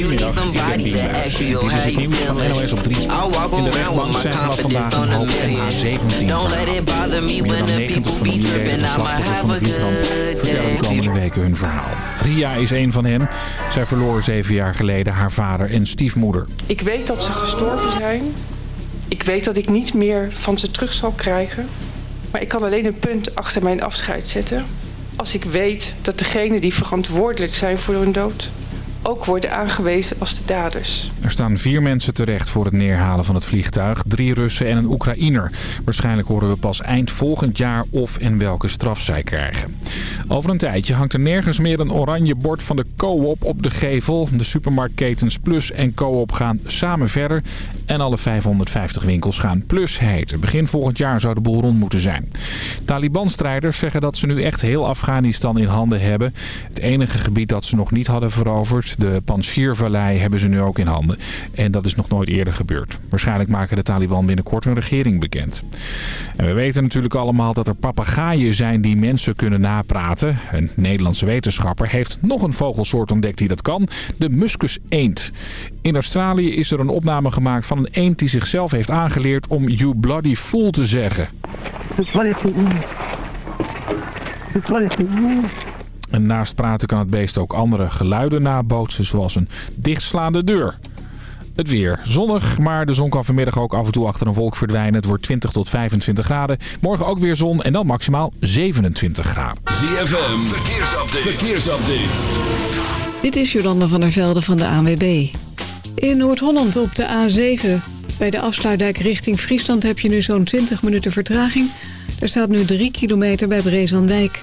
Goedemiddag, ik ben Dit is het nieuws van NOS op 3. In de rechtbank zijn vanaf vandaag om half A17 Don't let it bother me when the people be tripping. I'ma have a good day. de komende weken hun verhaal. Ria is een van hen. Zij verloor zeven jaar geleden haar vader en stiefmoeder. Ik weet dat ze gestorven zijn. Ik weet dat ik niet meer van ze terug zal krijgen. Maar ik kan alleen een punt achter mijn afscheid zetten. Als ik weet dat degenen die verantwoordelijk zijn voor hun dood ook worden aangewezen als de daders. Er staan vier mensen terecht voor het neerhalen van het vliegtuig. Drie Russen en een Oekraïner. Waarschijnlijk horen we pas eind volgend jaar of en welke straf zij krijgen. Over een tijdje hangt er nergens meer een oranje bord van de Co-op op de gevel. De supermarktketens Plus en Co-op gaan samen verder. En alle 550 winkels gaan Plus heten. Begin volgend jaar zou de boel rond moeten zijn. Taliban-strijders zeggen dat ze nu echt heel Afghanistan in handen hebben. Het enige gebied dat ze nog niet hadden veroverd de Panjshir-vallei hebben ze nu ook in handen. En dat is nog nooit eerder gebeurd. Waarschijnlijk maken de Taliban binnenkort een regering bekend. En we weten natuurlijk allemaal dat er papegaaien zijn die mensen kunnen napraten. Een Nederlandse wetenschapper heeft nog een vogelsoort ontdekt die dat kan. De muskus eend. In Australië is er een opname gemaakt van een eend die zichzelf heeft aangeleerd om you bloody fool te zeggen. En naast praten kan het beest ook andere geluiden nabootsen, zoals een dichtslaande deur. Het weer. Zonnig, maar de zon kan vanmiddag ook af en toe achter een wolk verdwijnen. Het wordt 20 tot 25 graden. Morgen ook weer zon en dan maximaal 27 graden. ZFM, verkeersupdate. verkeersupdate. Dit is Jolanda van der Velde van de ANWB. In Noord-Holland op de A7. Bij de afsluitdijk richting Friesland heb je nu zo'n 20 minuten vertraging. Er staat nu 3 kilometer bij Brezandijk.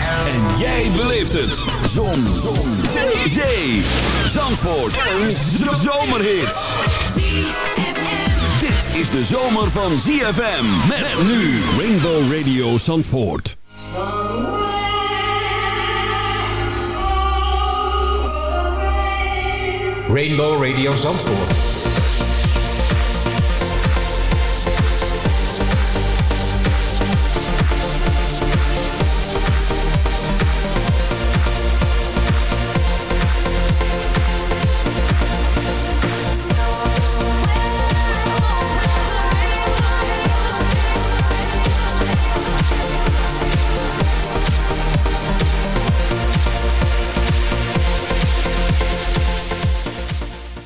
En jij beleeft het. Zon. Zon. Zee. Zandvoort. Een zomerhit is de zomer van ZFM. Met nu Rainbow Radio Zandvoort. Rainbow Radio Zandvoort.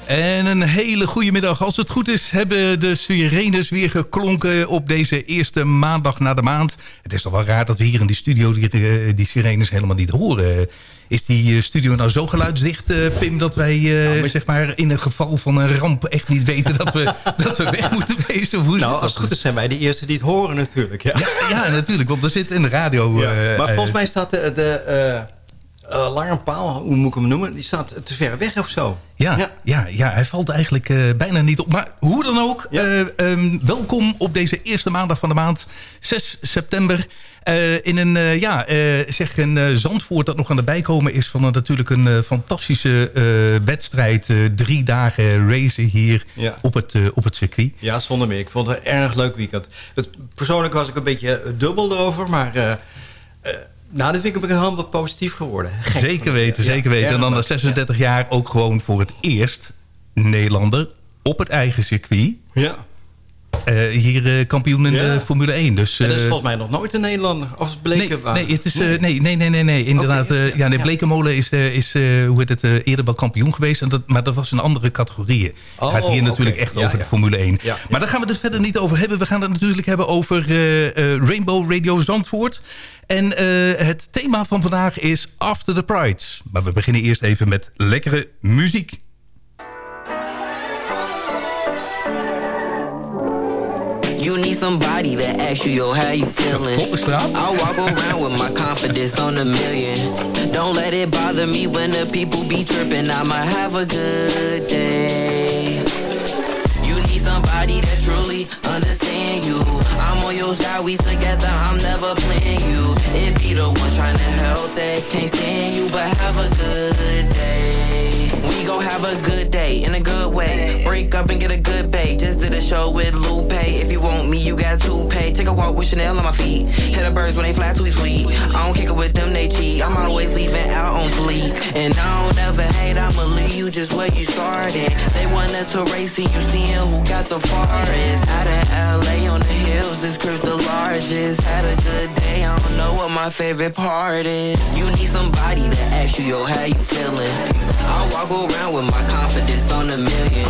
En een hele goede middag. Als het goed is hebben de sirenes weer geklonken op deze eerste maandag na de maand. Het is toch wel raar dat we hier in die studio die, eh, die sirenes helemaal niet horen. Is die eh, studio nou zo geluidsdicht, uh, Pim, dat wij nou, zeg maar in een geval van een ramp echt niet weten dat we, dat we weg moeten wezen? Hoe nou, als het goed is zijn wij de eerste die het horen natuurlijk. Ja, ja, ja natuurlijk, want we zitten in de radio. maar volgens mij staat de... de uh, hoe moet ik hem noemen, die staat te ver weg of zo. Ja, ja. ja, ja hij valt eigenlijk uh, bijna niet op. Maar hoe dan ook, uh, um, welkom op deze eerste maandag van de maand, 6 september. in een, ja, zeg een Zandvoort dat nog aan de bijkomen is van een, natuurlijk een fantastische wedstrijd. drie dagen racen hier ja. op, het, op het circuit. Ja, zonder meer. Ik vond het een erg leuk weekend. Het, persoonlijk was ik een beetje dubbel erover, maar nou, dat vind ik helemaal positief geworden. zeker weten, zeker weten. en dan na 36 jaar ook gewoon voor het eerst Nederlander op het eigen circuit. Ja. Uh, hier uh, kampioen in de Formule 1. Dus, uh, dat is volgens mij nog nooit een Nederlander. Of Bleken nee, nee, het is, nee. nee, nee, nee, nee. Inderdaad. Okay, ja, nee, Blekenmolen is, is hoe heet het, eerder wel kampioen geweest. En dat, maar dat was in andere categorieën. Het gaat hier oh, natuurlijk echt over de Formule 1. Maar daar gaan we het verder niet over hebben. We gaan het natuurlijk hebben over Rainbow Radio Zandvoort. En het thema van vandaag is After the Prides. Maar we beginnen eerst even met lekkere muziek. You need somebody to ask you, yo, how you feeling? I walk around with my confidence on a million. Don't let it bother me when the people be tripping. I'ma have a good day. You need somebody that truly understand you. I'm on your side, we together, I'm never playing you. It be the ones trying to help that can't stand you, but have a good day. We gon' have a good day in a good way. Break up and get a good pay. Just did a show with Lupe. If you want me, you got to pay. Take a walk with Chanel on my feet. Hit the birds when they fly too sweet. I don't kick it with them, they cheat. I'm always leaving out on fleek. And I don't ever hate, I'ma leave you just where you started. They wanted to race and you seeing who got the farthest. Out of LA on the hills, this crib the largest. Had a good day, I don't know what my favorite part is. You need somebody to ask you, yo, how you feeling? I walk around with my confidence on a million.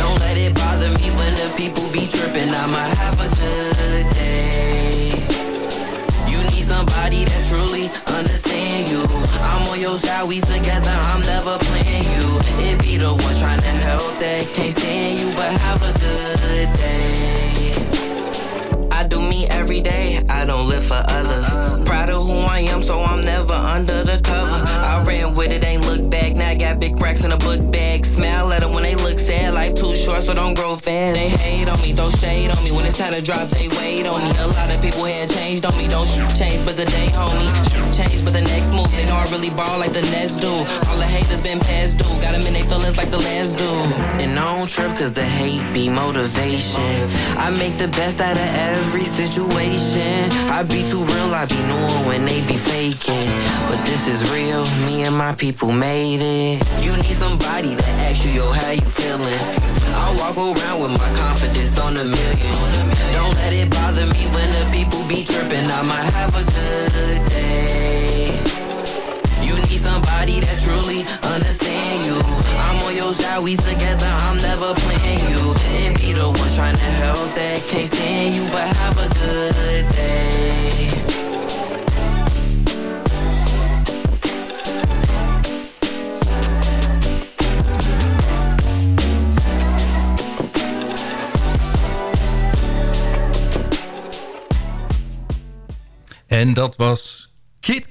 Don't let it bother me when the people be tripping. I'ma have a good day. You need somebody that truly understand you. I'm on your side, we together, I'm never playing you. It be the ones trying to help that can't stand you, but have a good day. Me every day, I don't live for others. Proud of who I am, so I'm never under the cover. I ran with it, ain't look back. Now I got big racks in a book bag. Smile at them when they short, so don't grow fast. They hate on me, throw shade on me. When it's time to drop, they wait on me. A lot of people had changed on me. Don't change, but the day, homie. Change, but the next move. They know I really ball like the Nets do. All the haters been past due. Got them in their feelings like the last do. And I don't trip, cause the hate be motivation. I make the best out of every situation. I be too real, I be knowing when they be faking. But this is real, me and my people made it. You need somebody to ask you, yo, how you feeling? I walk around with my confidence on a million. Don't let it bother me when the people be tripping. I'ma have a good day. You need somebody that truly understand you. I'm on your side, we together, I'm never playing you. It be the ones trying to help that can't stand you, but have a good day. En dat was Kid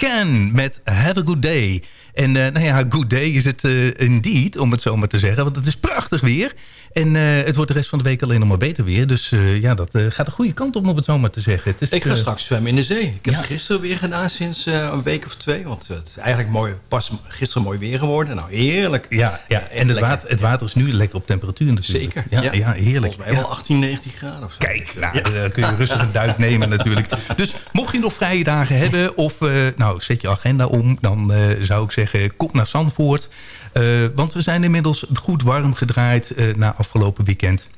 met Have a Good Day. En uh, nou ja, good day is het uh, indeed, om het zo maar te zeggen. Want het is prachtig weer. En uh, het wordt de rest van de week alleen nog maar beter weer. Dus ja, dat gaat de goede kant op, om het zo maar te zeggen. Het is, ik ga straks zwemmen in de zee. Ik heb ja. het gisteren weer gedaan sinds een week of twee. Want het is eigenlijk mooi, pas gisteren mooi weer geworden. Nou, heerlijk. Ja, ja. en het water, het water is nu lekker op temperatuur natuurlijk. Zeker. Ja, ja. heerlijk. Volgens mij wel 18, 19 graden of zo. Kijk, nou, dan kun je rustig een duik nemen natuurlijk. Dus mocht je nog vrije dagen hebben... of nou, zet je agenda om, dan zou ik zeggen... kom naar Zandvoort. Uh, want we zijn inmiddels goed warm gedraaid uh, na afgelopen weekend.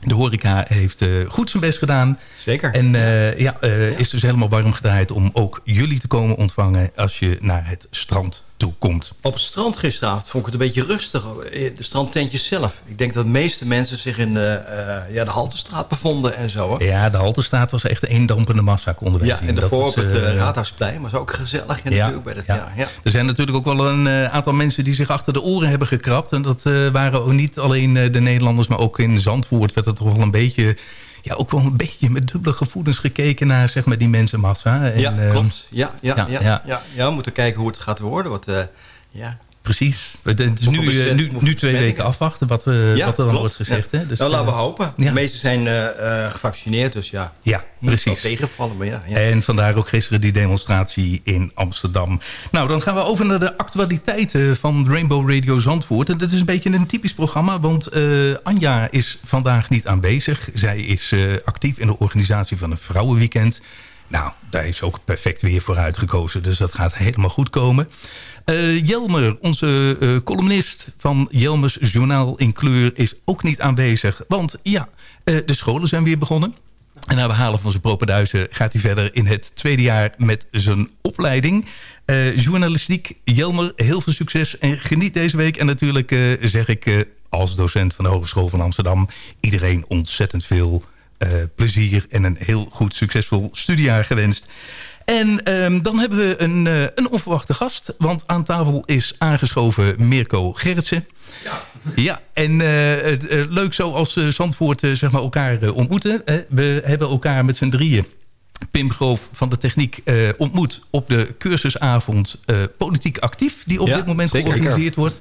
De horeca heeft uh, goed zijn best gedaan. Zeker. En ja, ja, is dus helemaal warm gedraaid om ook jullie te komen ontvangen... als je naar het strand toe komt. Op het strand gisteravond vond ik het een beetje rustig. De strandtentjes zelf. Ik denk dat de meeste mensen zich in de, ja, de Haltestraat bevonden en zo. Hè? Ja, de Haltestraat was echt een dampende massa, konden we Ja, en daarvoor op het uh, Raadhuisplein was ook gezellig. Ja, natuurlijk bij dat, ja. Ja, Er zijn natuurlijk ook wel een uh, aantal mensen die zich achter de oren hebben gekrapt. En dat uh, waren ook niet alleen de Nederlanders, maar ook in Zandvoort werd het toch wel een beetje ja, ook wel een beetje met dubbele gevoelens gekeken naar zeg maar, die mensenmassa. En, ja, klopt. Ja, ja, ja, ja, ja. ja, we moeten kijken hoe het gaat worden. Wat, uh, ja. Precies. Het is nu, uh, nu, nu twee weken afwachten wat, we, ja, wat er dan klopt. wordt gezegd. Ja. Hè? Dus, nou, laten we uh, hopen. De meesten zijn uh, gevaccineerd, dus ja. Ja, precies. tegenvallen, maar ja, ja. En vandaar ook gisteren die demonstratie in Amsterdam. Nou, dan gaan we over naar de actualiteiten van Rainbow Radio Zandvoort. En dat is een beetje een typisch programma, want Anja is vandaag niet aanwezig. Zij is actief in de organisatie van een vrouwenweekend. Nou, daar is ook perfect weer voor uitgekozen. Dus dat gaat helemaal goed komen. Uh, Jelmer, onze uh, columnist van Jelmers Journaal in Kleur... is ook niet aanwezig. Want ja, uh, de scholen zijn weer begonnen. En na behalen van zijn propenduizen gaat hij verder in het tweede jaar met zijn opleiding. journalistiek, Jelmer, heel veel succes en geniet deze week. En natuurlijk zeg ik als docent van de Hogeschool van Amsterdam... iedereen ontzettend veel plezier en een heel goed succesvol studiejaar gewenst. En um, dan hebben we een, uh, een onverwachte gast. Want aan tafel is aangeschoven Mirko Gerritsen. Ja. Ja, en uh, uh, leuk zo als Zandvoort zeg maar elkaar ontmoeten. we hebben elkaar met z'n drieën Pim Groof van de Techniek uh, ontmoet op de cursusavond uh, Politiek Actief... die op dit moment georganiseerd wordt.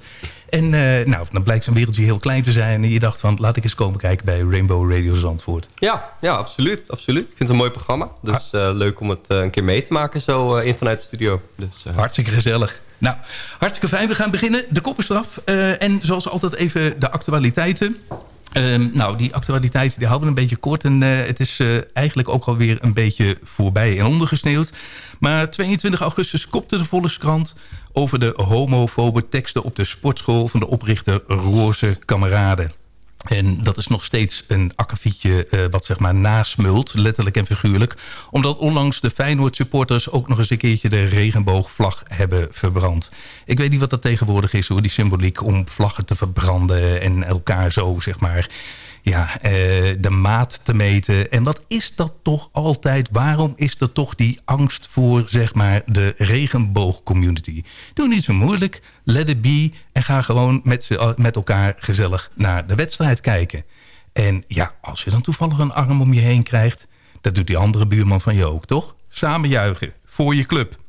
En uh, nou, dan blijkt zo'n wereldje heel klein te zijn. En je dacht van, laat ik eens komen kijken bij Rainbow Radio Zandvoort. Ja, ja absoluut, absoluut. Ik vind het een mooi programma. Dus leuk om het een keer mee te maken zo in vanuit de studio. Dus, Hartstikke gezellig. Nou, hartstikke fijn. We gaan beginnen. De kop is eraf. en zoals altijd even de actualiteiten. Um, nou, die actualiteiten die houden we een beetje kort. En uh, het is uh, eigenlijk ook alweer een beetje voorbij en ondergesneeuwd. Maar 22 augustus kopte de Volkskrant over de homofobe teksten op de sportschool van de oprichter Roze Kameraden. En dat is nog steeds een akkefietje uh, wat zeg maar nasmult, letterlijk en figuurlijk. Omdat onlangs de Feyenoord supporters ook nog eens een keertje de regenboogvlag hebben verbrand. Ik weet niet wat dat tegenwoordig is hoor, die symboliek om vlaggen te verbranden en elkaar zo zeg maar ja, uh, de maat te meten. En wat is dat toch altijd? Waarom is er toch die angst voor zeg maar, de regenboogcommunity? Doe niet zo moeilijk, let it be... en ga gewoon met, met elkaar gezellig naar de wedstrijd kijken. En ja, als je dan toevallig een arm om je heen krijgt... dat doet die andere buurman van je ook, toch? Samen juichen, voor je club.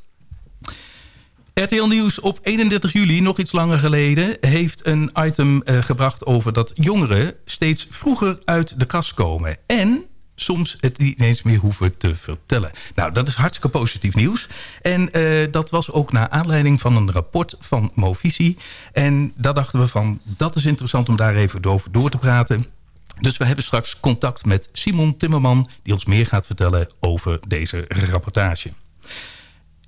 RTL Nieuws op 31 juli, nog iets langer geleden... heeft een item uh, gebracht over dat jongeren steeds vroeger uit de kast komen. En soms het niet eens meer hoeven te vertellen. Nou, dat is hartstikke positief nieuws. En uh, dat was ook naar aanleiding van een rapport van Movisie. En daar dachten we van, dat is interessant om daar even over door te praten... Dus we hebben straks contact met Simon Timmerman... die ons meer gaat vertellen over deze rapportage.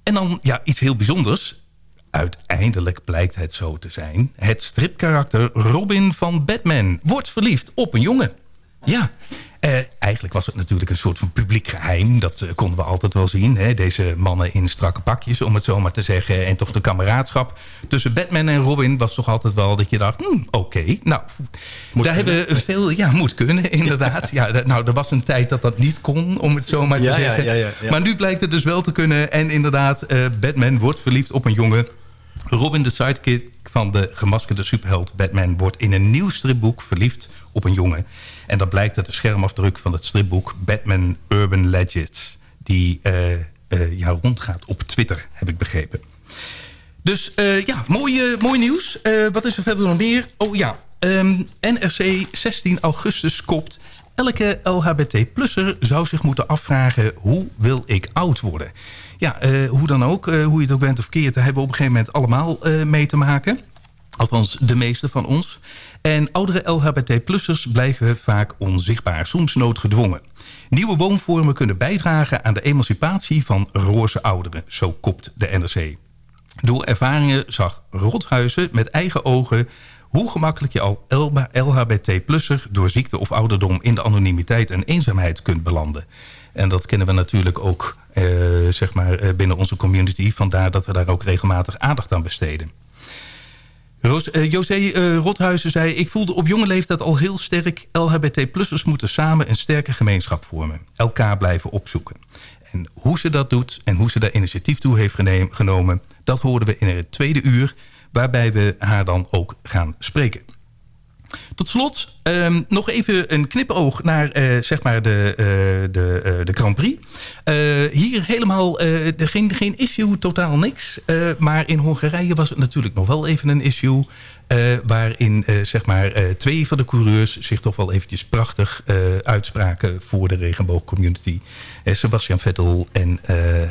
En dan ja, iets heel bijzonders. Uiteindelijk blijkt het zo te zijn. Het stripkarakter Robin van Batman wordt verliefd op een jongen. Ja, eh, eigenlijk was het natuurlijk een soort van publiek geheim. Dat uh, konden we altijd wel zien. Hè? Deze mannen in strakke pakjes, om het zo maar te zeggen. En toch de kameraadschap tussen Batman en Robin was toch altijd wel dat je dacht... Hmm, oké, nou, moet daar kunnen. hebben veel... Ja, moet kunnen, inderdaad. ja, nou, er was een tijd dat dat niet kon, om het zo maar te ja, zeggen. Ja, ja, maar nu blijkt het dus wel te kunnen. En inderdaad, uh, Batman wordt verliefd op een jongen. Robin, de sidekick van de gemaskerde superheld Batman... wordt in een nieuw stripboek verliefd op een jongen... En dat blijkt uit de schermafdruk van het stripboek Batman Urban Legends. Die uh, uh, ja, rondgaat op Twitter, heb ik begrepen. Dus uh, ja, mooi, mooi nieuws. wat is er verder nog meer? Oh ja, um, NRC 16 augustus kopt... Elke LHBT-plusser zou zich moeten afvragen... hoe wil ik oud worden? Ja, hoe dan ook, hoe je het ook bent of keert... daar hebben we op een gegeven moment allemaal mee te maken... Althans, de meeste van ons. En oudere LHBT-plussers blijven vaak onzichtbaar, soms noodgedwongen. Nieuwe woonvormen kunnen bijdragen aan de emancipatie van roze ouderen, zo kopt de NRC. Door ervaringen zag Rothuizen met eigen ogen hoe gemakkelijk je al LHBT-plusser door ziekte of ouderdom in de anonimiteit en eenzaamheid kunt belanden. En dat kennen we natuurlijk ook eh, zeg maar, eh, binnen onze community. Vandaar dat we daar ook regelmatig aandacht aan besteden. Uh, José uh, Rothuizen zei... ik voelde op jonge leeftijd al heel sterk... LHBT-plussers moeten samen een sterke gemeenschap vormen. Elkaar blijven opzoeken. En hoe ze dat doet en hoe ze daar initiatief toe heeft genomen... dat hoorden we in het tweede uur... waarbij we haar dan ook gaan spreken. Tot slot um, nog even een knipoog naar uh, zeg maar de, uh, de, uh, de Grand Prix. hier helemaal geen, geen issue, totaal niks. maar in Hongarije was het natuurlijk nog wel even een issue... waarin zeg maar, twee van de coureurs zich toch wel eventjes prachtig uitspraken... voor de regenboogcommunity. Sebastian Vettel en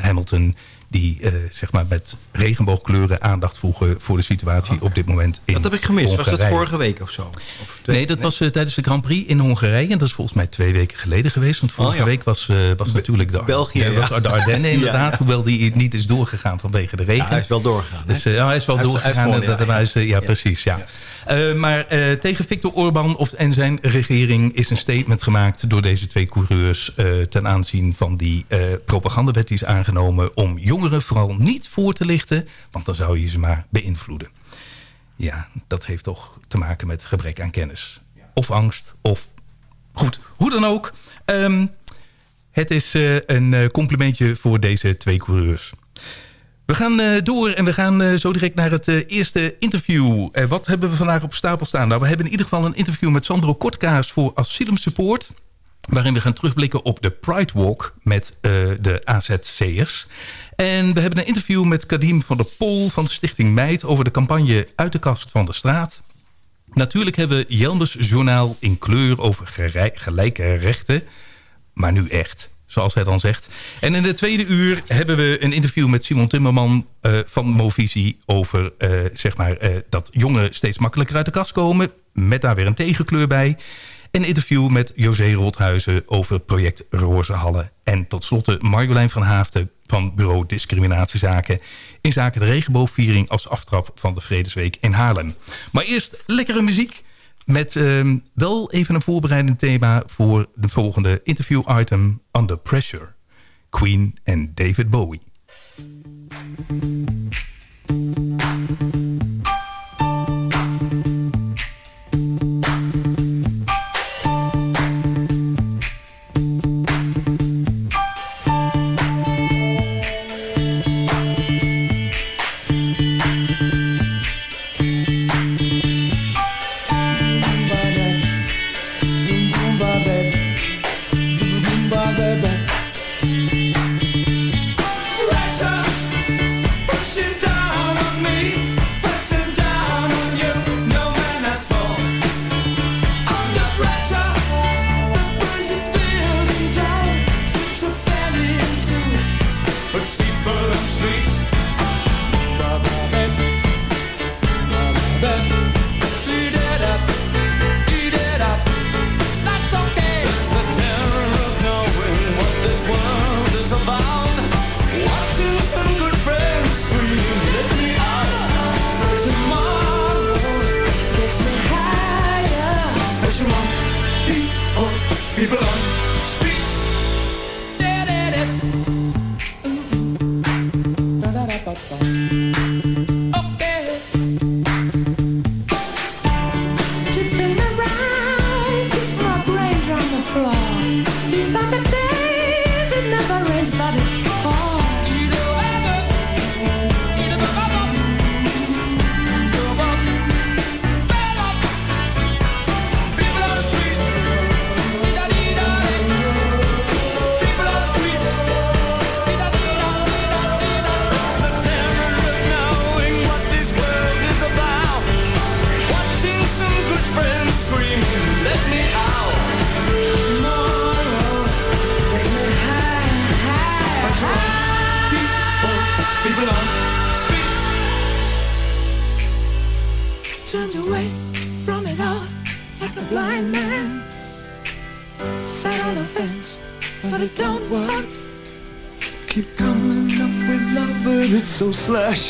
Hamilton die uh, zeg maar met regenboogkleuren aandacht vroegen... voor de situatie op dit moment in Dat heb ik gemist. Was dat vorige week of zo? Of twee... Nee, dat was uh, tijdens de Grand Prix in Hongarije. En dat is volgens mij twee weken geleden geweest. Want vorige oh, ja. week was, uh, was natuurlijk de, België, ja, was de Ardennen inderdaad. ja. Hoewel die niet is doorgegaan vanwege de regen. hij is wel doorgegaan. Dus, ja, hij is wel hij doorgegaan. Hij ja, ja, precies, ja. Uh, maar uh, tegen Viktor Orban of, en zijn regering is een statement gemaakt... door deze twee coureurs uh, ten aanzien van die propagandawet die is aangenomen... om jongeren vooral niet voor te lichten, want dan zou je ze maar beïnvloeden. Ja, dat heeft toch te maken met gebrek aan kennis. Of angst, of goed, hoe dan ook. Um, Het is een complimentje voor deze twee coureurs. We gaan door en we gaan zo direct naar het eerste interview. wat hebben we vandaag op stapel staan? Nou, we hebben in ieder geval een interview met Sandro Kortkaas voor Asylum Support waarin we gaan terugblikken op de Pride Walk met de AZC'ers. En we hebben een interview met Kadim van der Pol van de Stichting Meid... over de campagne Uit de kast van de straat. Natuurlijk hebben we Jelmers journaal in kleur over gelijke rechten. Maar nu echt, zoals hij dan zegt. En in de tweede uur hebben we een interview met Simon Timmerman uh, van Movisie... over uh, zeg maar, dat jongeren steeds makkelijker uit de kast komen... met daar weer een tegenkleur bij... Een interview met José Rothuizen over project Rozenhallen. En tot slot Marjolein van Haafden van bureau Discriminatiezaken... in zaken de regenboogviering als aftrap van de Vredesweek in Haarlem. Maar eerst lekkere muziek met uh, wel even een voorbereidend thema... voor de volgende interview-item Under Pressure. Queen en David Bowie.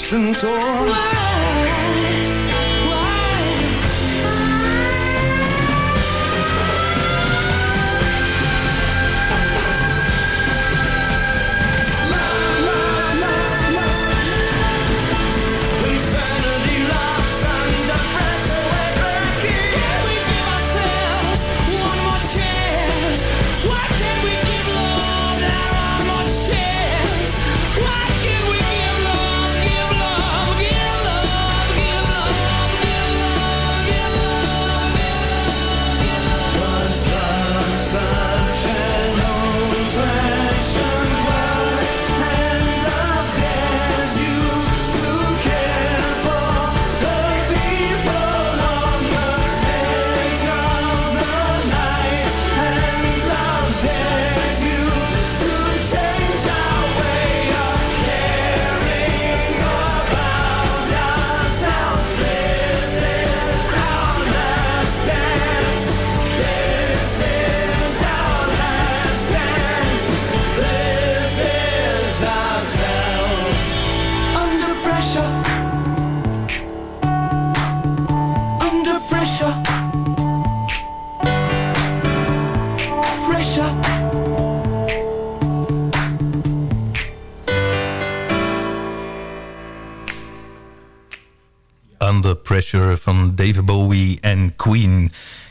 Slashed and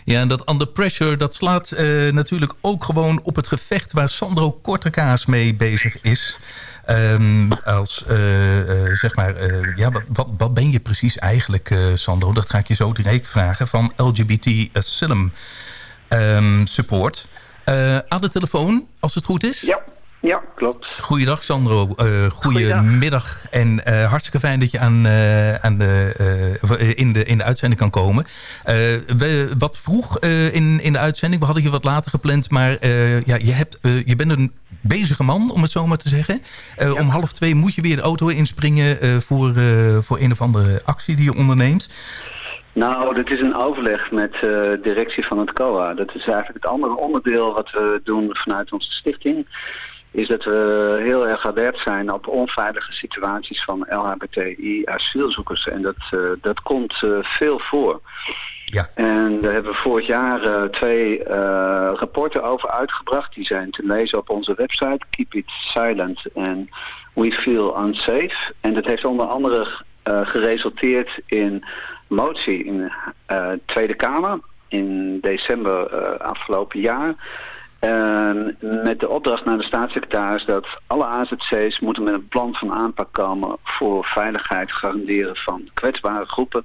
Ja, en dat under pressure, dat slaat natuurlijk ook gewoon op het gevecht... waar Sandro Kortekaas mee bezig is... Um, als, zeg maar, ja, wat, wat, ben je precies eigenlijk, Sandro? Dat ga ik je zo direct vragen. Van LGBT Asylum um, Support. aan de telefoon, als het goed is? Ja. Ja, klopt. Goeiedag Sandro, uh, goedemiddag. En uh, hartstikke fijn dat je aan, uh, aan de, in, de, in de uitzending kan komen. We, wat vroeg in, in de uitzending, we hadden je wat later gepland... maar ja, je, hebt, je bent een bezige man, om het zo maar te zeggen. Om half twee moet je weer de auto inspringen voor, voor een of andere actie die je onderneemt. Nou, dat is een overleg met de directie van het COA. Dat is eigenlijk het andere onderdeel wat we doen vanuit onze stichting is dat we heel erg alert zijn op onveilige situaties van LHBTI-asielzoekers. En dat, uh, dat komt uh, veel voor. Ja. En daar hebben we vorig jaar uh, twee rapporten over uitgebracht. Die zijn te lezen op onze website, Keep It Silent en We Feel Unsafe. En dat heeft onder andere geresulteerd in motie in de Tweede Kamer in december afgelopen jaar met de opdracht naar de staatssecretaris dat alle AZC's moeten met een plan van aanpak komen voor veiligheid garanderen van kwetsbare groepen,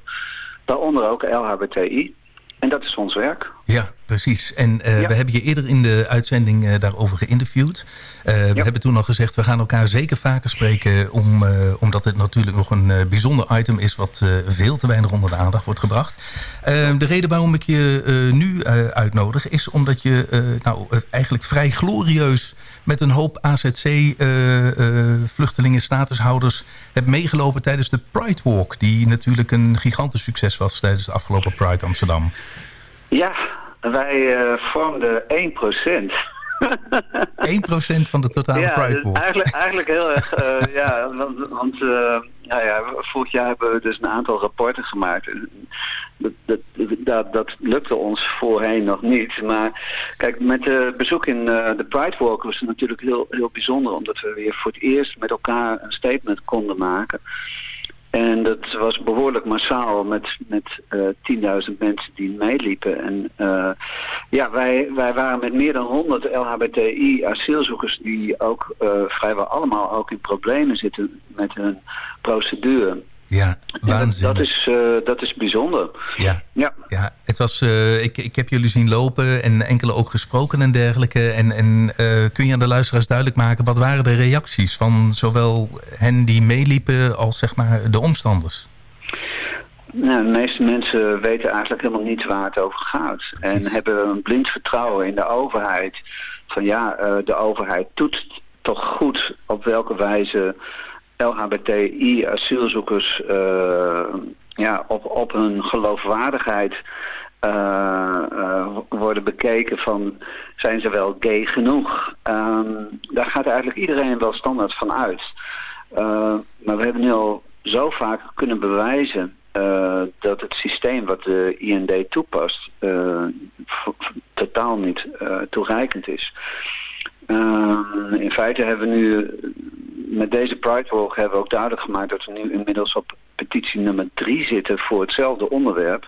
waaronder ook LHBTI. En dat is ons werk. Ja, precies. En uh, we hebben je eerder in de uitzending uh, daarover geïnterviewd. Uh, we hebben toen al gezegd, we gaan elkaar zeker vaker spreken... Om, omdat het natuurlijk nog een bijzonder item is... wat veel te weinig onder de aandacht wordt gebracht. de reden waarom ik je nu uitnodig... is omdat je nou, eigenlijk vrij glorieus met een hoop AZC-vluchtelingen, statushouders... hebt meegelopen tijdens de Pride Walk... die natuurlijk een gigantisch succes was tijdens de afgelopen Pride Amsterdam. Ja, wij uh, vormden 1%. 1% van de totale ja, Pride Walk. Eigenlijk, eigenlijk heel erg, uh, ja, want, want uh, nou ja, vorig jaar hebben we dus een aantal rapporten gemaakt. Dat, dat, dat, lukte ons voorheen nog niet. Maar kijk, met de bezoek in de Pride Walk was het natuurlijk heel, heel bijzonder. Omdat we weer voor het eerst met elkaar een statement konden maken. En dat was behoorlijk massaal met, met uh, 10.000 mensen die meeliepen. En uh, ja, wij, wij waren met meer dan 100 LHBTI-asielzoekers die ook vrijwel allemaal ook in problemen zitten met hun procedure. Ja, waanzinnig. Dat, dat, is, uh, dat is bijzonder. Ja, ja. ja het was, uh, ik, ik heb jullie zien lopen en enkele ook gesproken en dergelijke. En, en uh, kun je aan de luisteraars duidelijk maken... wat waren de reacties van zowel hen die meeliepen als zeg maar, de omstanders? Nou, de meeste mensen weten eigenlijk helemaal niet waar het over gaat. En hebben een blind vertrouwen in de overheid. Van ja, de overheid doet toch goed op welke wijze LHBTI-asielzoekers uh, ja, op, op hun geloofwaardigheid uh, uh, worden bekeken van zijn ze wel gay genoeg. Um, daar gaat eigenlijk iedereen wel standaard van uit. maar we hebben nu al zo vaak kunnen bewijzen dat het systeem wat de IND toepast totaal niet toereikend is. Ehm, in feite hebben we nu met deze Pride Walk hebben we ook duidelijk gemaakt dat we nu inmiddels op petitie nummer drie zitten voor hetzelfde onderwerp.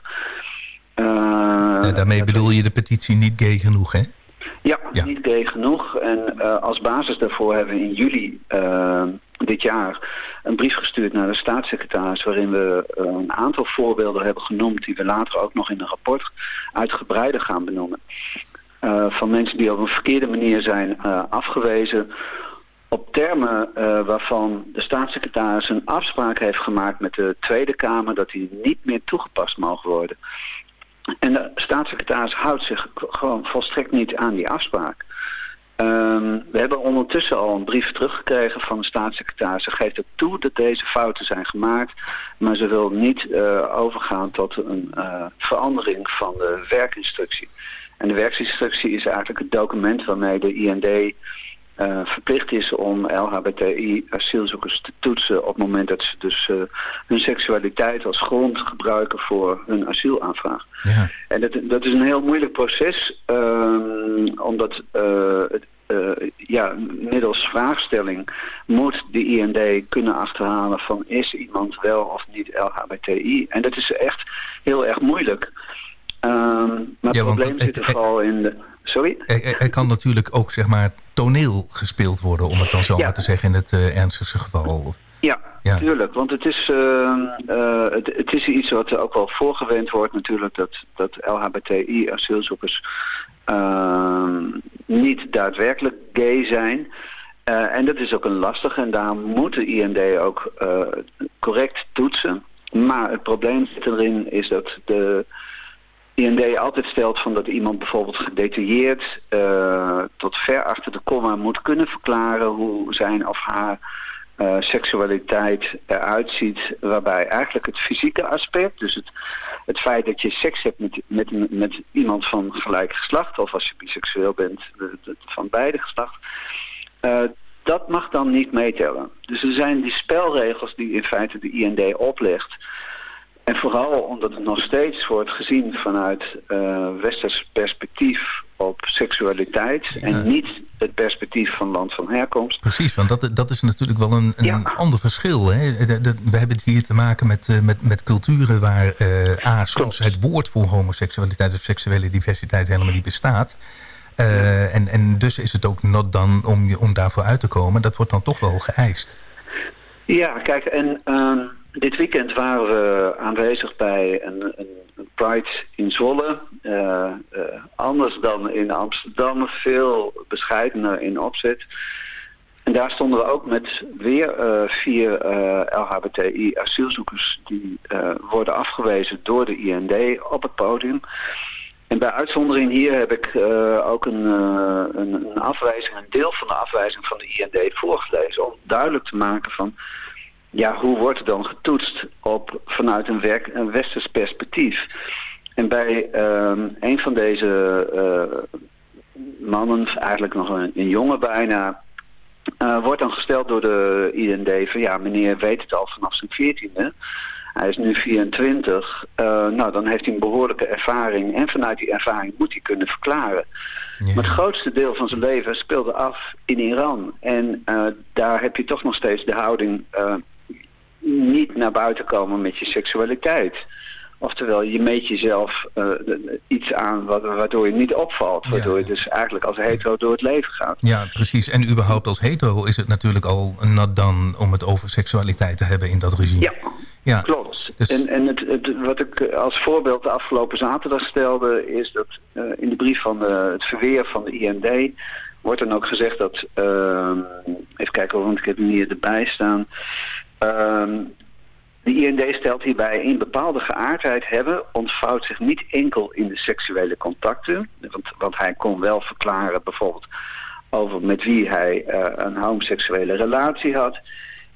Uh, daarmee bedoel je de petitie niet gay genoeg, hè? Ja, niet gay genoeg. En uh, als basis daarvoor hebben we in juli uh, dit jaar een brief gestuurd naar de staatssecretaris... waarin we een aantal voorbeelden hebben genoemd... die we later ook nog in een rapport uitgebreider gaan benoemen. Van mensen die op een verkeerde manier zijn afgewezen op termen uh, waarvan de staatssecretaris een afspraak heeft gemaakt met de Tweede Kamer dat die niet meer toegepast mogen worden. En de staatssecretaris houdt zich gewoon volstrekt niet aan die afspraak. Um, we hebben ondertussen al een brief teruggekregen van de staatssecretaris. Ze geeft het toe dat deze fouten zijn gemaakt, maar ze wil niet overgaan tot een verandering van de werkinstructie. En de werkinstructie is eigenlijk het document waarmee de IND uh, verplicht is om LHBTI-asielzoekers te toetsen op het moment dat ze dus uh, hun seksualiteit als grond gebruiken voor hun asielaanvraag. Ja. En dat, dat is een heel moeilijk proces, um, omdat uh, het, ja, middels vraagstelling moet de IND kunnen achterhalen van is iemand wel of niet LHBTI. En dat is echt heel erg moeilijk. Ehm, maar het probleem zit er vooral in de... Sorry? Er, er, kan natuurlijk ook zeg maar toneel gespeeld worden, om het dan zo maar te zeggen in het uh, ernstigste geval. Ja, ja, tuurlijk. Want het is, uh, uh, het, het, is iets wat ook wel voorgewend wordt natuurlijk, dat, dat LHBTI-asielzoekers ehm, niet daadwerkelijk gay zijn. Uh, en dat is ook een lastige en daar moet de IND ook correct toetsen. Maar het probleem zit erin is dat de IND altijd stelt van dat iemand bijvoorbeeld gedetailleerd uh, tot ver achter de komma moet kunnen verklaren hoe zijn of haar uh, seksualiteit eruit ziet. Waarbij eigenlijk het fysieke aspect, dus het, het feit dat je seks hebt met, met, met iemand van gelijk geslacht, of als je biseksueel bent, van beide geslacht, uh, dat mag dan niet meetellen. Dus er zijn die spelregels die in feite de IND oplegt en vooral omdat het nog steeds wordt gezien vanuit uh, westers perspectief op seksualiteit en niet het perspectief van land van herkomst. Precies, want dat, dat is natuurlijk wel een, een ander verschil. Hè? we hebben het hier te maken met, uh, met, met culturen waar uh, A, soms het woord voor homoseksualiteit of seksuele diversiteit helemaal niet bestaat. Uh, en, en dus is het ook not dan om, om daarvoor uit te komen. Dat wordt dan toch wel geëist. Ja, kijk, en... Uh, dit weekend waren we aanwezig bij een, een, een Pride in Zwolle. Uh, uh, anders dan in Amsterdam, veel bescheidener in opzet. En daar stonden we ook met weer uh, vier LHBTI-asielzoekers... die worden afgewezen door de IND op het podium. En bij uitzondering hier heb ik ook een, een, een afwijzing, een deel van de afwijzing van de IND voorgelezen... om duidelijk te maken van ja, hoe wordt het dan getoetst op, vanuit een, werk, een westers perspectief? En bij uh, een van deze uh, mannen, eigenlijk nog een, een jongen bijna, uh, wordt dan gesteld door de IND van ja, meneer weet het al vanaf zijn veertiende. Hij is nu 24. Uh, nou, dan heeft hij een behoorlijke ervaring. En vanuit die ervaring moet hij kunnen verklaren. Maar het grootste deel van zijn leven speelde af in Iran. En uh, daar heb je toch nog steeds de houding... Niet naar buiten komen met je seksualiteit. Oftewel, je meet jezelf uh, iets aan waardoor je niet opvalt. Waardoor je dus eigenlijk als hetero door het leven gaat. Ja, precies. En überhaupt als hetero is het natuurlijk al nat dan om het over seksualiteit te hebben in dat regime. Ja, ja. klopt. Dus... En, en het, het, wat ik als voorbeeld de afgelopen zaterdag stelde... is dat uh, in de brief van de, het verweer van de IND... wordt dan ook gezegd dat... Uh, even kijken, want ik heb hem hier erbij staan... Um, de IND stelt hierbij een bepaalde geaardheid hebben ontvouwt zich niet enkel in de seksuele contacten. Want, want hij kon wel verklaren bijvoorbeeld over met wie hij uh, een homoseksuele relatie had.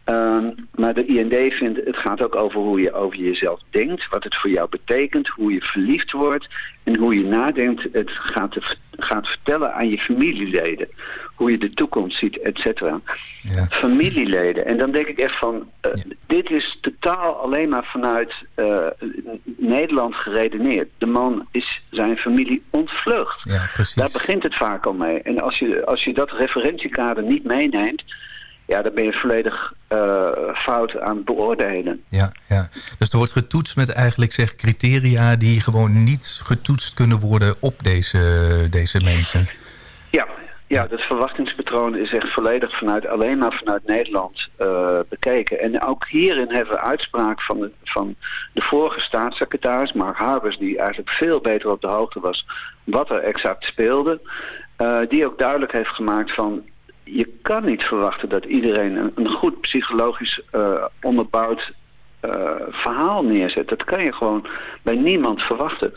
Um, maar de IND vindt, het gaat ook over hoe je over jezelf denkt, wat het voor jou betekent, hoe je verliefd wordt en hoe je nadenkt. Het gaat, gaat vertellen aan je familieleden, hoe je de toekomst ziet, et cetera. Ja. Familieleden. En dan denk ik echt van, uh, ja. dit is totaal alleen maar vanuit uh, Nederland geredeneerd. De man is zijn familie ontvlucht. Ja, Daar begint het vaak al mee. En als je, als je dat referentiekader niet meeneemt ja, dan ben je volledig uh, fout aan het beoordelen. Ja, ja, dus er wordt getoetst met eigenlijk zeg criteria die gewoon niet getoetst kunnen worden op deze, deze mensen. Ja, ja, het verwachtingspatroon is echt volledig vanuit, alleen maar vanuit Nederland uh, bekeken. En ook hierin hebben we uitspraak van de, van de vorige staatssecretaris, Mark Harbers, die eigenlijk veel beter op de hoogte was wat er exact speelde. Uh, die ook duidelijk heeft gemaakt van je kan niet verwachten dat iedereen een, een goed psychologisch uh, onderbouwd uh, verhaal neerzet. Dat kan je gewoon bij niemand verwachten.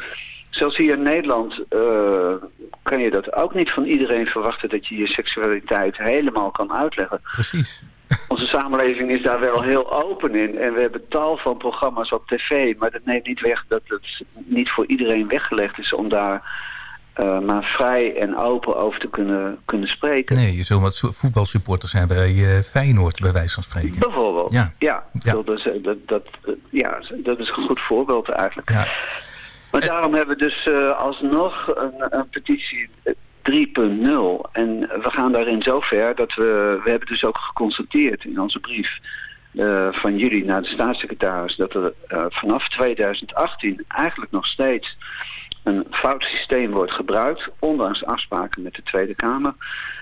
Zelfs hier in Nederland uh, kan je dat ook niet van iedereen verwachten... dat je je seksualiteit helemaal kan uitleggen. Precies. Onze samenleving is daar wel heel open in. En we hebben tal van programma's op tv. Maar dat neemt niet weg dat het niet voor iedereen weggelegd is... om daar uh, maar vrij en open over te kunnen, kunnen spreken. Nee, je zult wat voetbalsupporter zijn bij uh, Feyenoord, bij wijze van spreken. Bijvoorbeeld, ja. ja, ja. Dat, is, dat, dat, ja dat is een goed voorbeeld eigenlijk. Ja. Maar daarom hebben we dus uh, alsnog een, een petitie 3.0. En we gaan daarin zover dat we... We hebben dus ook geconstateerd in onze brief... Uh, van jullie naar de staatssecretaris... dat er uh, vanaf 2018 eigenlijk nog steeds een fout systeem wordt gebruikt, ondanks afspraken met de Tweede Kamer.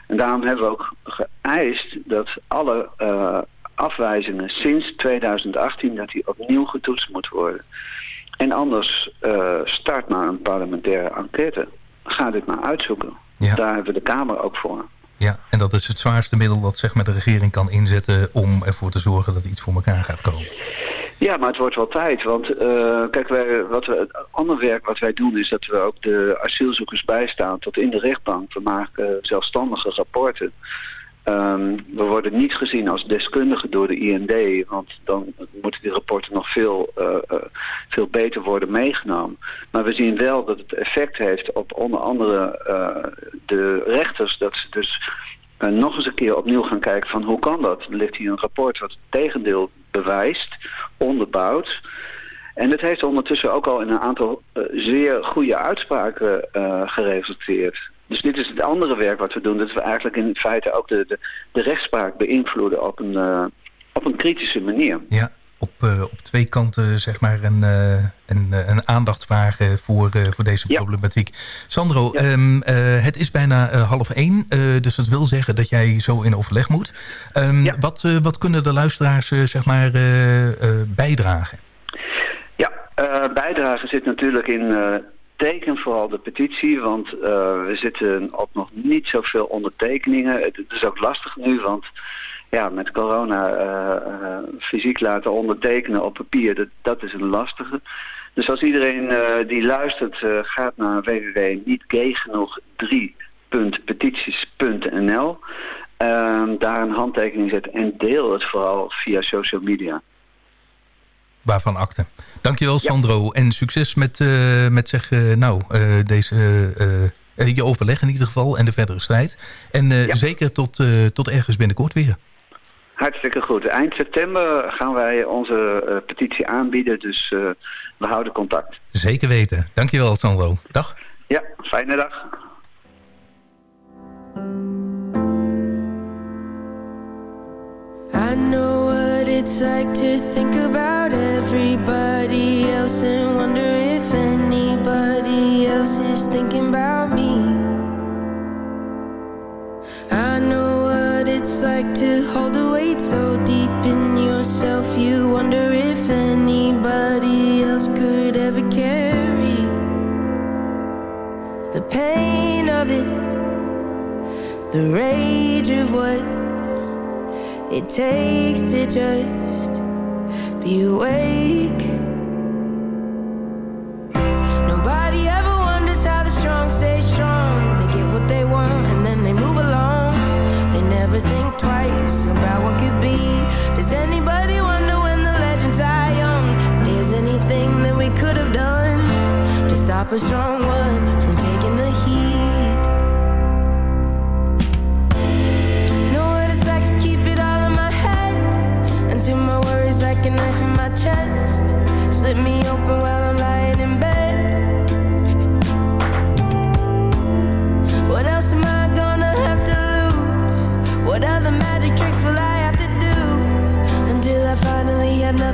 En daarom hebben we ook geëist dat alle uh, afwijzingen sinds 2018, dat die opnieuw getoetst moet worden. En anders uh, start maar een parlementaire enquête. Ga dit maar uitzoeken. Daar hebben we de Kamer ook voor. Ja, en dat is het zwaarste middel dat zeg maar, de regering kan inzetten... om ervoor te zorgen dat iets voor elkaar gaat komen. Ja, maar het wordt wel tijd. Want uh, kijk, wij, wat we, het andere werk wat wij doen is dat we ook de asielzoekers bijstaan tot in de rechtbank. We maken zelfstandige rapporten. Um, we worden niet gezien als deskundigen door de IND, want dan moeten die rapporten nog veel, uh, veel beter worden meegenomen. Maar we zien wel dat het effect heeft op onder andere de rechters, dat ze dus nog eens een keer opnieuw gaan kijken van hoe kan dat? Er ligt hier een rapport wat het tegendeel bewijst, onderbouwt. En het heeft ondertussen ook al in een aantal zeer goede uitspraken geresulteerd. Dus dit is het andere werk wat we doen. Dat we eigenlijk in feite ook de, de, de rechtspraak beïnvloeden op een, uh, op een kritische manier. Ja, op, uh, op twee kanten zeg maar een, uh, een, een aandacht vragen voor, voor deze ja. problematiek. Sandro, ja. um, het is bijna half één. dus dat wil zeggen dat jij zo in overleg moet. Um, ja. wat, wat kunnen de luisteraars zeg maar bijdragen? Ja, bijdragen zit natuurlijk in teken vooral de petitie, want we zitten op nog niet zoveel ondertekeningen. Het is ook lastig nu, want ja, met corona uh, uh, fysiek laten ondertekenen op papier, dat, dat is een lastige. Dus als iedereen die luistert gaat naar www.nietgegenoeg3.petities.nl ehm, daar een handtekening zet en deel het vooral via social media waarvan akte. Dankjewel Sandro en succes met, uh, met zeg, uh, nou, uh, deze, je overleg in ieder geval en de verdere strijd. En ja. zeker tot, tot ergens binnenkort weer. Hartstikke goed. Eind september gaan wij onze petitie aanbieden, dus we houden contact. Zeker weten. Dankjewel Sandro. Dag. Ja, fijne dag. I know what it's like to think about everybody else and wonder it, the rage of what it takes to just be awake. Never think twice about what could be. Does anybody wonder when the legends die young? If there's anything that we could have done to stop a strong one from taking the heat. Know what it's like to keep it all in my head until my worries like a knife in my chest. Split me open while I'm lying in bed.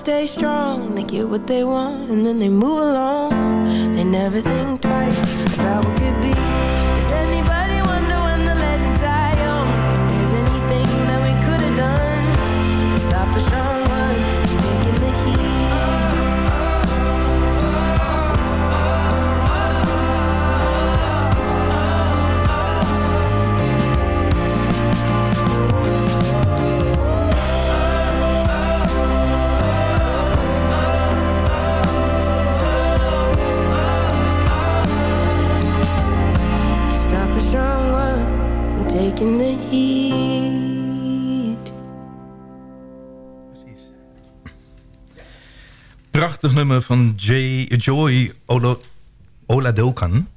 stay strong. They get what they want and then they move along. They never think twice about what prachtig nummer van Jay, Joy Olo, Oladokan.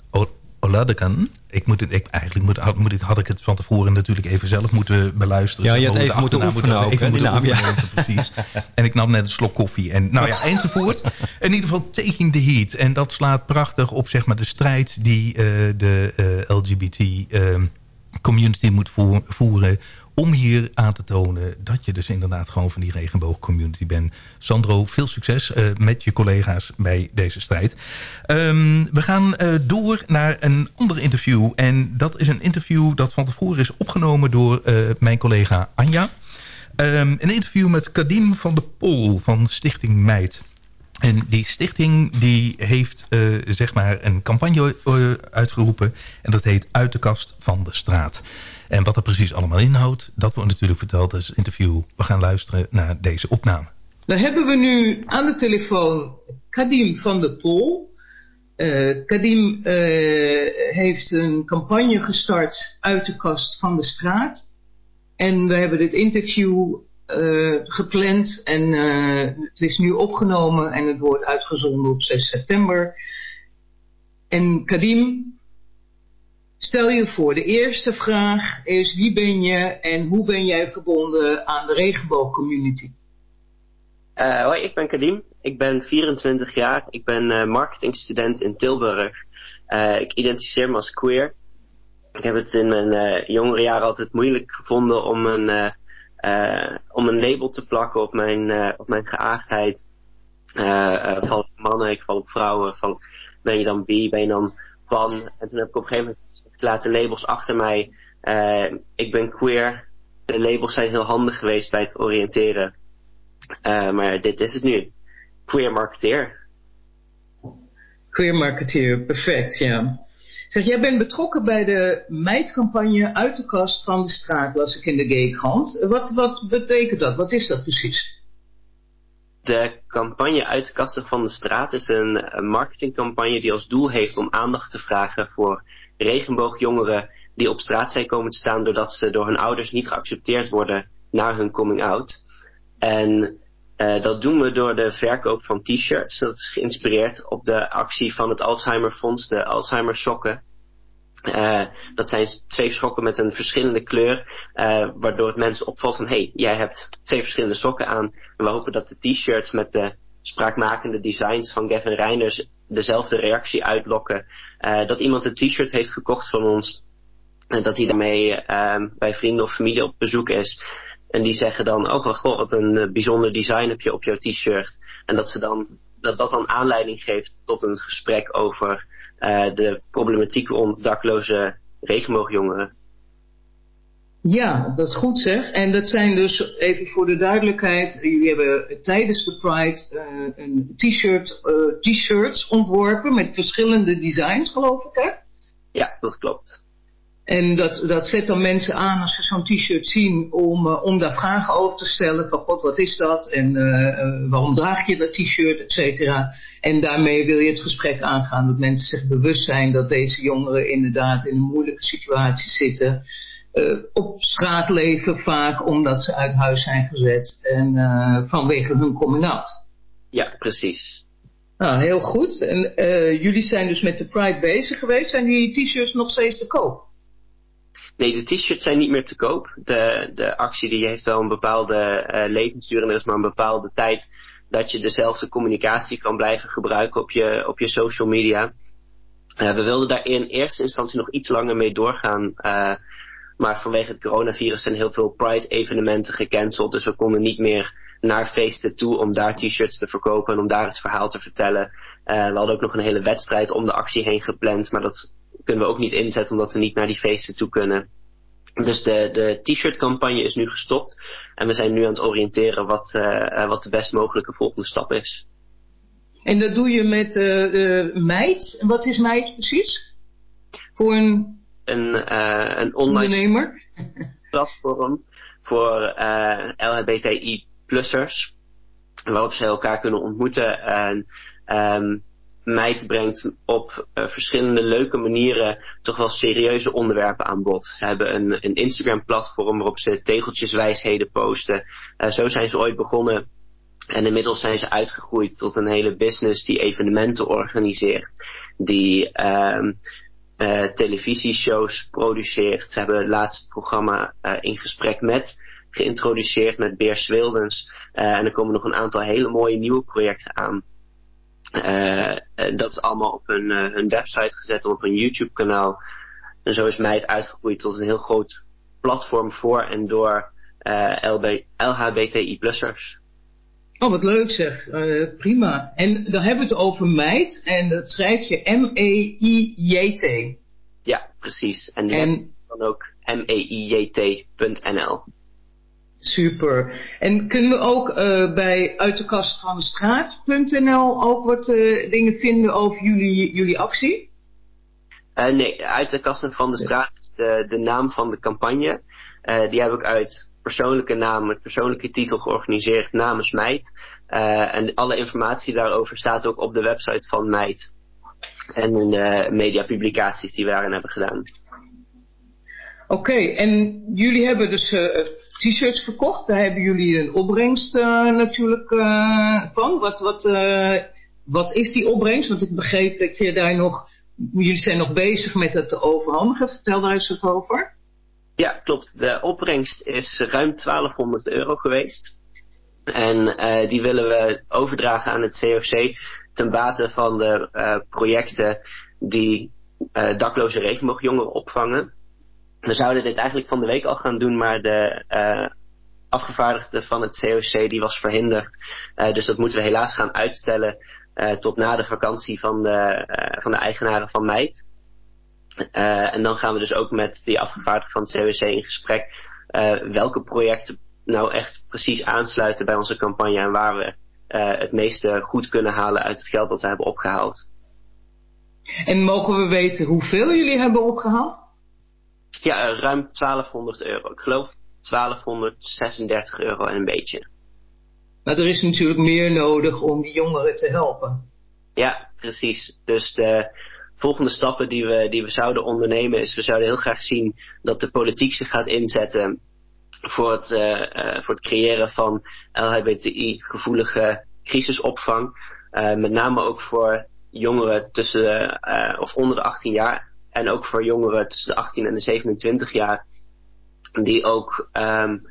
Oladekan. Ik moet het, ik, eigenlijk moet, had, moet ik, had ik het van tevoren natuurlijk even zelf moeten beluisteren. Ja, je had even moeten oefenen ook. Even moeten naam, ja. precies. En ik nam net een slok koffie. En nou ja, enzovoort. In ieder geval Taking the Heat. En dat slaat prachtig op zeg maar, de strijd die uh, de uh, LGBT... Uh, community moet voeren om hier aan te tonen dat je dus inderdaad gewoon van die regenboogcommunity bent. Sandro, veel succes uh, met je collega's bij deze strijd. Um, we gaan uh, door naar een ander interview. En dat is een interview dat van tevoren is opgenomen door uh, mijn collega Anja. Um, een interview met Kadim van de Pol van Stichting Meid. En die stichting die heeft zeg maar een campagne uitgeroepen. En dat heet Uit de kast van de straat. En wat er precies allemaal inhoudt, dat wordt natuurlijk verteld tijdens het interview. We gaan luisteren naar deze opname. Dan hebben we nu aan de telefoon Kadim van der Pol. Uh, Kadim uh, heeft een campagne gestart uit de kast van de straat. En we hebben dit interview uh, gepland en het is nu opgenomen en het wordt uitgezonden op 6 september. En Kadim, Stel je voor, de eerste vraag is wie ben je en hoe ben jij verbonden aan de regenboogcommunity? Uh, hoi, ik ben Kadim. Ik ben 24 jaar. Ik ben uh, marketingstudent in Tilburg. Uh, ik identificeer me als queer. Ik heb het in mijn jongere jaren altijd moeilijk gevonden om een, om een label te plakken op mijn, op mijn geaardheid. val op mannen, ik val op vrouwen. Val, ben je dan bi, ben je dan pan? En toen heb ik op een gegeven moment laat de labels achter mij. Uh, ik ben queer. De labels zijn heel handig geweest bij het oriënteren. Uh, maar dit is het nu. Queer marketeer. Queer marketeer, perfect, ja. Zeg, jij bent betrokken bij de meidcampagne uit de kast van de straat, las ik in de gay krant. Wat, wat betekent dat? Wat is dat precies? De campagne uit de kasten van de straat is een marketingcampagne die als doel heeft om aandacht te vragen voor regenboogjongeren die op straat zijn komen te staan doordat ze door hun ouders niet geaccepteerd worden na hun coming out. En uh, dat doen we door de verkoop van t-shirts. Dat is geïnspireerd op de actie van het Alzheimer Fonds, de Alzheimer sokken. Uh, dat zijn twee sokken met een verschillende kleur, uh, waardoor het mensen opvalt van, hé, hey, jij hebt twee verschillende sokken aan. En we hopen dat de t-shirts met de spraakmakende designs van Gavin Reinders dezelfde reactie uitlokken. Uh, dat iemand een t-shirt heeft gekocht van ons. En dat hij daarmee uh, bij vrienden of familie op bezoek is. En die zeggen dan, oh goh, wat een uh, bijzonder design heb je op jouw t-shirt. En dat, ze dan, dat dat dan aanleiding geeft tot een gesprek over uh, de problematiek rond dakloze regenboogjongeren. Ja, dat is goed zeg. En dat zijn dus, even voor de duidelijkheid, jullie hebben tijdens de Pride uh, een t-shirt, uh, t-shirts ontworpen met verschillende designs, geloof ik hè? Ja, dat klopt. En dat, dat zet dan mensen aan als ze zo'n t-shirt zien om, uh, om daar vragen over te stellen van god, wat is dat? En waarom draag je dat t-shirt, et cetera. En daarmee wil je het gesprek aangaan, dat mensen zich bewust zijn dat deze jongeren inderdaad in een moeilijke situatie zitten uh, op straat leven vaak omdat ze uit huis zijn gezet en uh, vanwege hun coming out. Ja, precies. Nou, heel goed. En uh, jullie zijn dus met de Pride bezig geweest. Zijn die t-shirts nog steeds te koop? Nee, de t-shirts zijn niet meer te koop. De, de actie die heeft wel een bepaalde levensduur en er is maar een bepaalde tijd dat je dezelfde communicatie kan blijven gebruiken op je, op je social media. We wilden daar in eerste instantie nog iets langer mee doorgaan. Uh, maar vanwege het coronavirus zijn heel veel Pride-evenementen gecanceld. Dus we konden niet meer naar feesten toe om daar t-shirts te verkopen en om daar het verhaal te vertellen. Uh, we hadden ook nog een hele wedstrijd om de actie heen gepland. Maar dat kunnen we ook niet inzetten omdat we niet naar die feesten toe kunnen. Dus de, de t-shirt campagne is nu gestopt. En we zijn nu aan het oriënteren wat, uh, wat de best mogelijke volgende stap is. En dat doe je met uh, meid. Wat is meid precies? Voor een een, uh, een online platform voor uh, LHBTI-plussers. Waarop ze elkaar kunnen ontmoeten. En um, meid brengt op uh, verschillende leuke manieren toch wel serieuze onderwerpen aan bod. Ze hebben een, een Instagram-platform waarop ze tegeltjeswijsheden posten. zo zijn ze ooit begonnen En inmiddels zijn ze uitgegroeid tot een hele business die evenementen organiseert, die uh, uh, televisieshows produceert. Ze hebben het laatste programma uh, in gesprek met geïntroduceerd met Beers Wildens. Uh, en er komen nog een aantal hele mooie nieuwe projecten aan. dat is allemaal op hun, hun website gezet, op hun YouTube kanaal. En zo is mij het uitgegroeid tot een heel groot platform voor en door LHBTI-plussers. Oh, wat leuk zeg. Uh, prima. En dan hebben we het over meid. En dat schrijf je M-E-I-J-T. Ja, precies. En, en dan ook M-E-I-J-T.nl. Super. En kunnen we ook uh, bij uit de kast van de straat.nl ook wat uh, dingen vinden over jullie, jullie actie? nee, uit de kasten van de straat is de, de naam van de campagne. die heb ik uit persoonlijke naam, met persoonlijke titel georganiseerd namens Meid. Uh, en alle informatie daarover staat ook op de website van Meid. En in de mediapublicaties die we daarin hebben gedaan. Oké, en jullie hebben dus uh, t-shirts verkocht. Daar hebben jullie een opbrengst uh, natuurlijk van. Wat, wat, wat is die opbrengst? Want ik begreep dat je daar nog... Jullie zijn nog bezig met het overhandigen. Vertel daar eens wat over. Ja, klopt. De opbrengst is ruim 1200 euro geweest. En uh, die willen we overdragen aan het COC ten bate van de uh, projecten die uh, dakloze regenboogjongeren opvangen. We zouden dit eigenlijk van de week al gaan doen, maar de afgevaardigde van het COC die was verhinderd. dus dat moeten we helaas gaan uitstellen tot na de vakantie van de, van de eigenaren van Meid. Uh, en dan gaan we dus ook met die afgevaardigden van het CWC in gesprek uh, welke projecten nou echt precies aansluiten bij onze campagne en waar we uh, het meeste goed kunnen halen uit het geld dat we hebben opgehaald. En mogen we weten hoeveel jullie hebben opgehaald? Ja, ruim 1200 euro. Ik geloof 1236 euro en een beetje. Maar er is natuurlijk meer nodig om die jongeren te helpen. Ja, precies. Dus de, volgende stappen die we, die we zouden ondernemen is, we zouden heel graag zien dat de politiek zich gaat inzetten voor het, uh, uh, voor het creëren van LHBTI-gevoelige crisisopvang. Uh, met name ook voor jongeren tussen of onder de 18 jaar en ook voor jongeren tussen de 18 en de 27 jaar die ook um,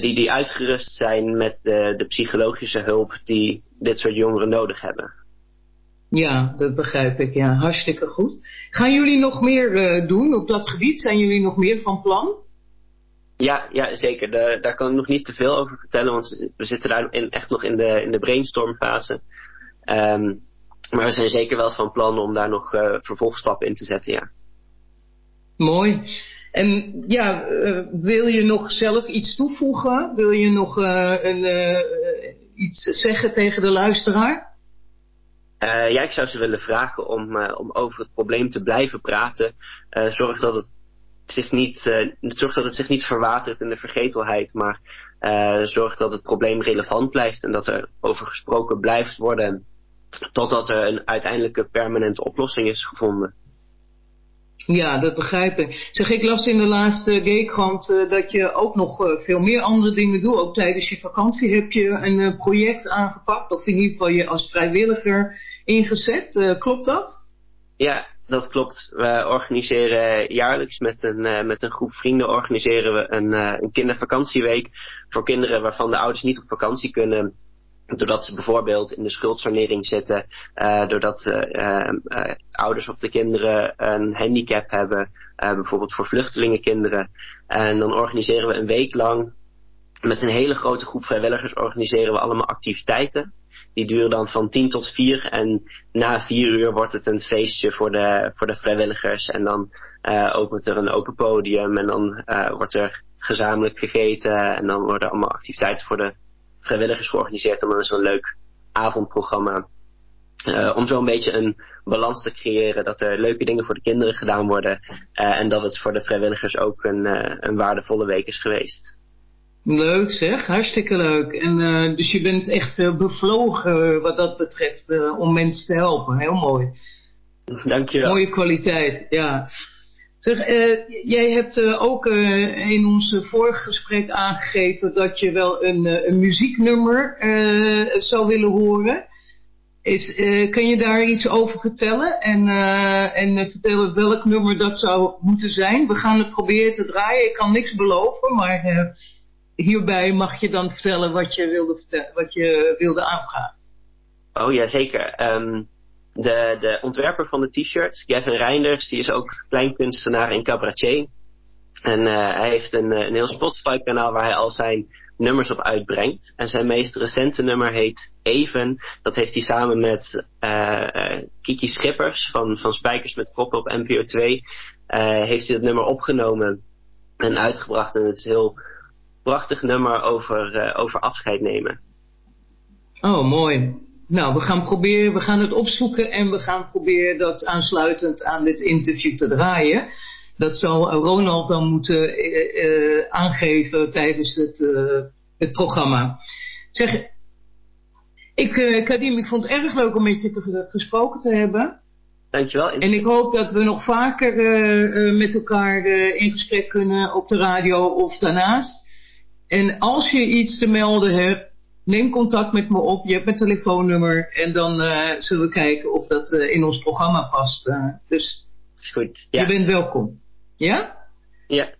die, die uitgerust zijn met de, de psychologische hulp die dit soort jongeren nodig hebben. Ja, dat begrijp ik. Ja, hartstikke goed. Gaan jullie nog meer uh, doen op dat gebied? Zijn jullie nog meer van plan? Ja, ja zeker. De, daar kan ik nog niet te veel over vertellen, want we zitten daar in, echt nog in de, in de brainstormfase. Um, maar we zijn zeker wel van plan om daar nog uh, vervolgstappen in te zetten, ja. Mooi. En ja, uh, wil je nog zelf iets toevoegen? Wil je nog een, iets zeggen tegen de luisteraar? Uh, ja, ik zou ze willen vragen om, uh, om over het probleem te blijven praten. Uh, zorg, dat het zich niet, zorg dat het zich niet verwatert in de vergetelheid, maar zorg dat het probleem relevant blijft en dat er over gesproken blijft worden totdat er een uiteindelijke permanente oplossing is gevonden. Ja, dat begrijp ik. Zeg, ik las in de laatste Gaykrant uh, dat je ook nog uh, veel meer andere dingen doet. Ook tijdens je vakantie heb je een uh, project aangepakt. Of in ieder geval je als vrijwilliger ingezet. klopt dat? Ja, dat klopt. We organiseren jaarlijks met een, met een groep vrienden organiseren we een, een kindervakantieweek. Voor kinderen waarvan de ouders niet op vakantie kunnen Doordat ze bijvoorbeeld in de schuldsanering zitten, uh, doordat uh, uh, ouders of de kinderen een handicap hebben, bijvoorbeeld voor vluchtelingenkinderen. En dan organiseren we een week lang met een hele grote groep vrijwilligers organiseren we allemaal activiteiten. Die duren dan van 10 tot 4 en na 4 uur wordt het een feestje voor de, voor de vrijwilligers. En dan opent er een open podium en dan wordt er gezamenlijk gegeten en dan worden allemaal activiteiten voor de vrijwilligers georganiseerd om zo'n leuk avondprogramma. Uh, om zo een beetje een balans te creëren dat er leuke dingen voor de kinderen gedaan worden uh, en dat het voor de vrijwilligers ook een, uh, een waardevolle week is geweest. Leuk zeg, hartstikke leuk. En dus je bent echt bevlogen wat dat betreft om mensen te helpen. Heel mooi. Dankjewel. Mooie kwaliteit, ja. Uh, jij hebt uh, ook uh, in ons vorige gesprek aangegeven dat je wel een, een muzieknummer zou willen horen. Is, kun je daar iets over vertellen en, en vertellen welk nummer dat zou moeten zijn? We gaan het proberen te draaien. Ik kan niks beloven, maar hierbij mag je dan vertellen wat je wilde, wat je wilde aangaan. Oh ja, zeker. Um, de, de ontwerper van de t-shirts, Gavin Reinders, die is ook kleinkunstenaar in cabaretier. En uh, hij heeft een, een heel Spotify-kanaal waar hij al zijn nummers op uitbrengt. En zijn meest recente nummer heet Even. Dat heeft hij samen met uh, uh, Kiki Schippers van, van Spijkers met Koppen op NPO 2. heeft hij dat nummer opgenomen en uitgebracht. En het is een heel prachtig nummer over, over afscheid nemen. Oh, mooi. Nou, we gaan proberen, we gaan het opzoeken en we gaan proberen dat aansluitend aan dit interview te draaien. Dat zal Ronald dan moeten uh, uh, aangeven tijdens het, uh, het programma. Zeg, ik, Kadim, ik vond het erg leuk om met je te, gesproken te hebben. Dankjewel. En ik hoop dat we nog vaker met elkaar in gesprek kunnen op de radio of daarnaast. En als je iets te melden hebt, neem contact met me op. Je hebt mijn telefoonnummer. En dan uh, zullen we kijken of dat uh, in ons programma past. Uh, dus is goed. Ja. je bent welkom. Ja? Ja.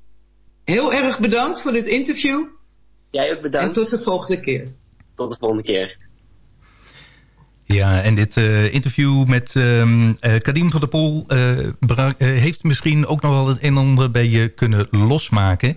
Heel erg bedankt voor dit interview. Jij ook bedankt. En tot de volgende keer. Tot de volgende keer. Ja, en dit uh, interview met uh, Kadim van der Pol uh, heeft misschien ook nog wel het een en ander bij je kunnen losmaken.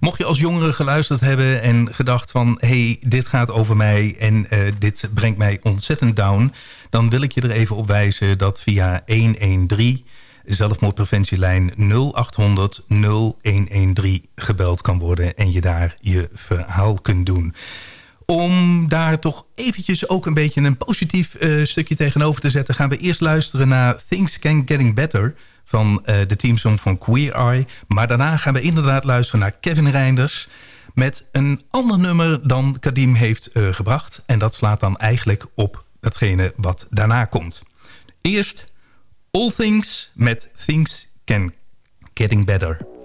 Mocht je als jongere geluisterd hebben en gedacht van... hey, dit gaat over mij en uh, dit brengt mij ontzettend down... dan wil ik je er even op wijzen dat via 113 zelfmoordpreventielijn 0800 0113 gebeld kan worden... en je daar je verhaal kunt doen om daar toch eventjes ook een beetje een positief uh, stukje tegenover te zetten... gaan we eerst luisteren naar Things Can Getting Better van uh, de teamsong van Queer Eye. Maar daarna gaan we inderdaad luisteren naar Kevin Reinders... met een ander nummer dan Kadim heeft uh, gebracht. En dat slaat dan eigenlijk op hetgene wat daarna komt. Eerst All Things met Things Can Getting Better.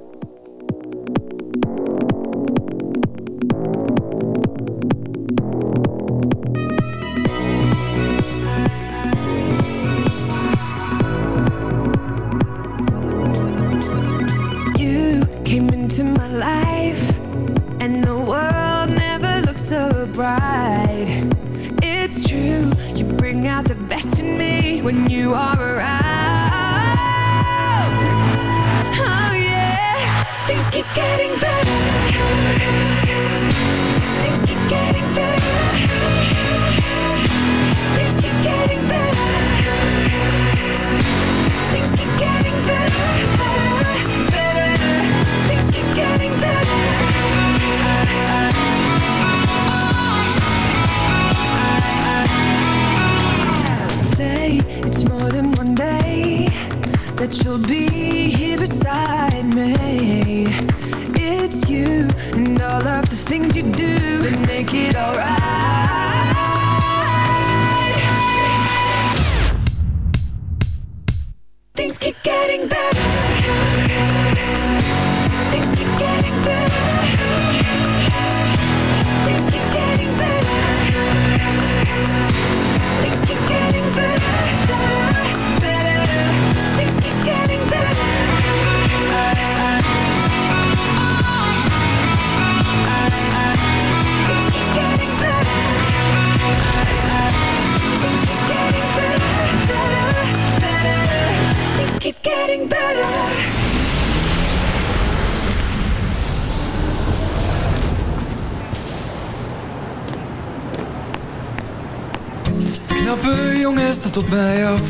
Tot mij af.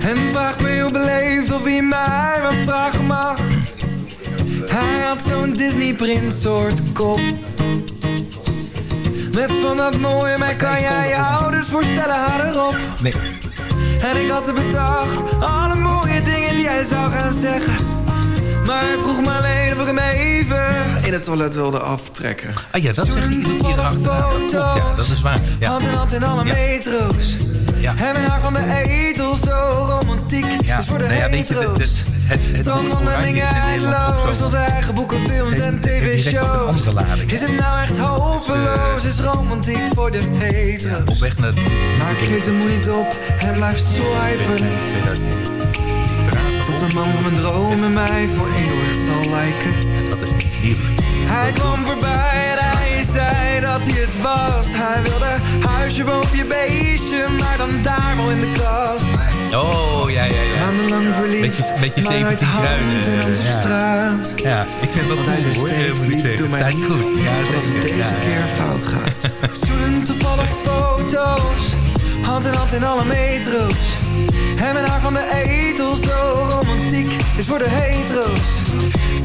En vraagt me heel beleefd of hij mij wat vragen mag. Hij had zo'n Disney-prins soort kop. Met van dat mooie, mij kan jij je ouders voorstellen, haar erop Nee in het toilet wilde aftrekken. Ah ja, dat zegt. Dat klopt, ja, dat is waar. Ja. Hand in hand in alle Ja. metro's. Ja. En haar van de etel, zo romantiek. Ja, Is voor de nou ja, weet je, de- hetero's. het, het Strandwandelingen eindeloos. Onze eigen boeken, films en een tv-shows. Is het nou echt hopeloos? Is romantiek voor de hetero's. Op weg naar... Maar ik geef de moed niet op en blijf swipen. Tot de man van mijn dromen mij voor eeuwig zal lijken. Dat is iets nieuws. Hij kwam voorbij en hij zei dat hij het was. Hij wilde huisje boven je beestje, maar dan daar wel in de klas. Oh, ja, ja, ja. Maandenlang verliefd, Beetje, beetje maar nooit 17 hand kruinen. in hand op ja. straat. Ja, ik vind dat hij goed moet ik zeggen. lief, goed. Ja, als het deze Ja, keer ja. fout gaat. Zoenend op alle foto's, hand in hand in alle metro's. Hem en haar van de etel, zo romantiek, is voor de hetero's.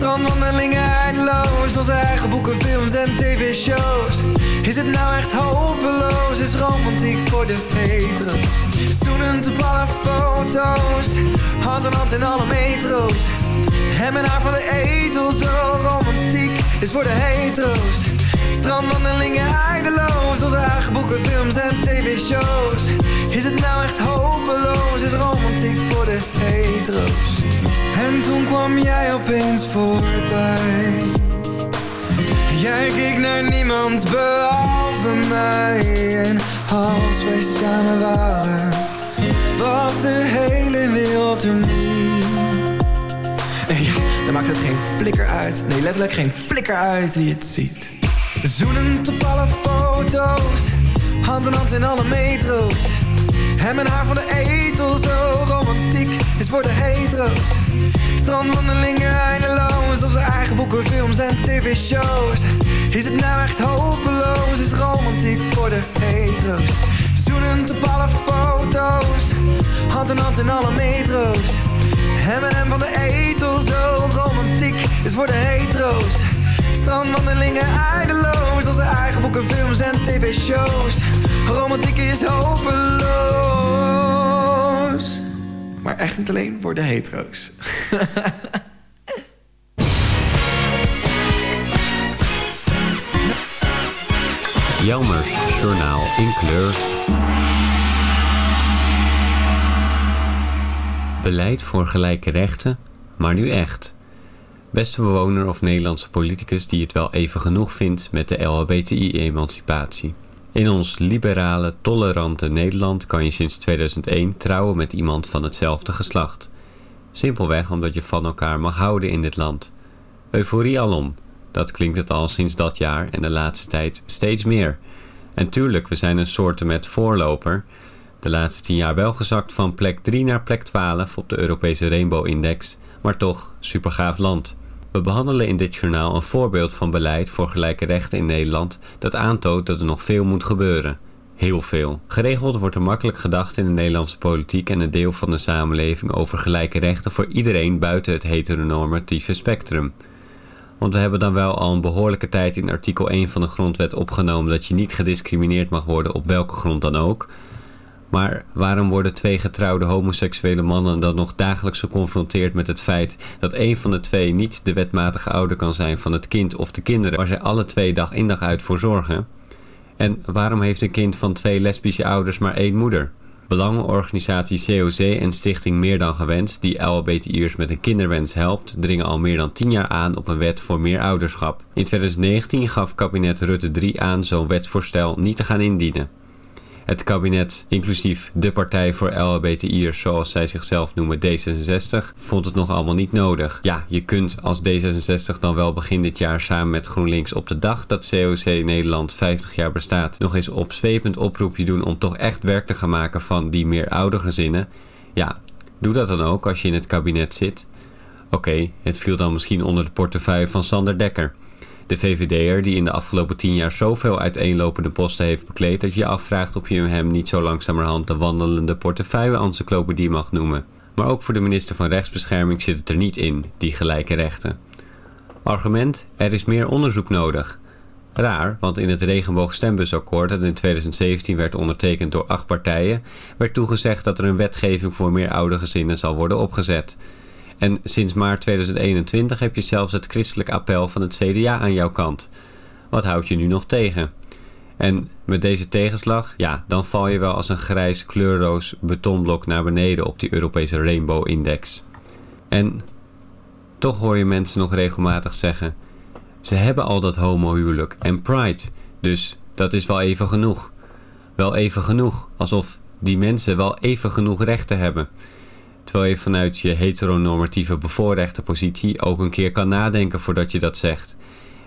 Strandwandelingen eindeloos, onze eigen boeken, films en tv-shows. Is het nou echt hopeloos, is romantiek voor de hetero's. Zoenend op alle foto's, hand in hand in alle metro's. En haar van de etel, zo romantiek, is voor de hetero's. Strandwandelingen eindeloos, onze eigen boeken, films en tv-shows. Is het nou echt hopeloos, is romantiek voor de hetero's. En toen kwam jij opeens voorbij. Jij keek naar niemand behalve mij. En als wij samen waren, was de hele wereld er niet. En ja, dan maakt het geen flikker uit. Nee, letterlijk geen flikker uit wie het ziet. Zoenend op alle foto's, hand in hand in alle metro's. Hem en haar van de etel, zo romantiek, is voor de hetero's. Strandwandelingen eindeloos, onze eigen boeken, films en tv-shows. Is het nou echt hopeloos, is romantiek voor de hetero's. Zoenend op alle foto's, hand in hand in alle metro's. Hem en hem van de etel, zo romantiek, is voor de hetero's. Strandwandelingen eindeloos, onze eigen boeken, films en tv-shows. Romantiek is hopeloos. Maar echt niet alleen voor de hetero's. Jelmers Journaal in kleur. Beleid voor gelijke rechten, maar nu echt. Beste bewoner of Nederlandse politicus die het wel even genoeg vindt met de LHBTI-emancipatie. In ons liberale, tolerante Nederland kan je sinds 2001 trouwen met iemand van hetzelfde geslacht. Simpelweg omdat je van elkaar mag houden in dit land. Euforie alom. Dat klinkt het al sinds dat jaar en de laatste tijd steeds meer. En tuurlijk, we zijn een soorten met voorloper. De laatste 10 jaar wel gezakt van plek 3 naar plek 12 op de Europese Rainbow Index. Maar toch, supergaaf land. We behandelen in dit journaal een voorbeeld van beleid voor gelijke rechten in Nederland dat aantoont dat er nog veel moet gebeuren. Heel veel. Geregeld wordt er makkelijk gedacht in de Nederlandse politiek en een deel van de samenleving over gelijke rechten voor iedereen buiten het heteronormatieve spectrum. Want we hebben dan wel al een behoorlijke tijd in artikel 1 van de grondwet opgenomen dat je niet gediscrimineerd mag worden op welke grond dan ook. Maar waarom worden twee getrouwde homoseksuele mannen dan nog dagelijks geconfronteerd met het feit dat een van de twee niet de wetmatige ouder kan zijn van het kind of de kinderen waar zij alle twee dag in dag uit voor zorgen? En waarom heeft een kind van twee lesbische ouders maar één moeder? Belangenorganisatie COC en stichting Meer Dan Gewenst, die LHBTI'ers met een kinderwens helpt, dringen al meer dan 10 jaar aan op een wet voor meer ouderschap. In 2019 gaf kabinet Rutte 3 aan zo'n wetsvoorstel niet te gaan indienen. Het kabinet, inclusief de partij voor LHBTI'ers zoals zij zichzelf noemen D66, vond het nog allemaal niet nodig. Ja, je kunt als D66 dan wel begin dit jaar samen met GroenLinks op de dag dat COC Nederland 50 jaar bestaat nog eens opzwepend oproepje doen om toch echt werk te gaan maken van die meer oude gezinnen. Ja, doe dat dan ook als je in het kabinet zit. Oké, het viel dan misschien onder de portefeuille van Sander Dekker. De VVD'er die in de afgelopen tien jaar zoveel uiteenlopende posten heeft bekleed dat je je afvraagt of je hem niet zo langzamerhand de wandelende portefeuille-encyclopedie mag noemen. Maar ook voor de minister van Rechtsbescherming zit het er niet in, die gelijke rechten. Argument, er is meer onderzoek nodig. Raar, want in het regenboogstembussakkoord dat in 2017 werd ondertekend door acht partijen, werd toegezegd dat er een wetgeving voor meer oude gezinnen zal worden opgezet. En sinds maart 2021 heb je zelfs het christelijk appel van het CDA aan jouw kant. Wat houdt je nu nog tegen? En met deze tegenslag, ja, dan val je wel als een grijs kleurloos betonblok naar beneden op die Europese Rainbow Index. En toch hoor je mensen nog regelmatig zeggen... Ze hebben al dat homohuwelijk en pride, dus dat is wel even genoeg. Wel even genoeg, alsof die mensen wel even genoeg rechten hebben. Terwijl je vanuit je heteronormatieve bevoorrechte positie ook een keer kan nadenken voordat je dat zegt.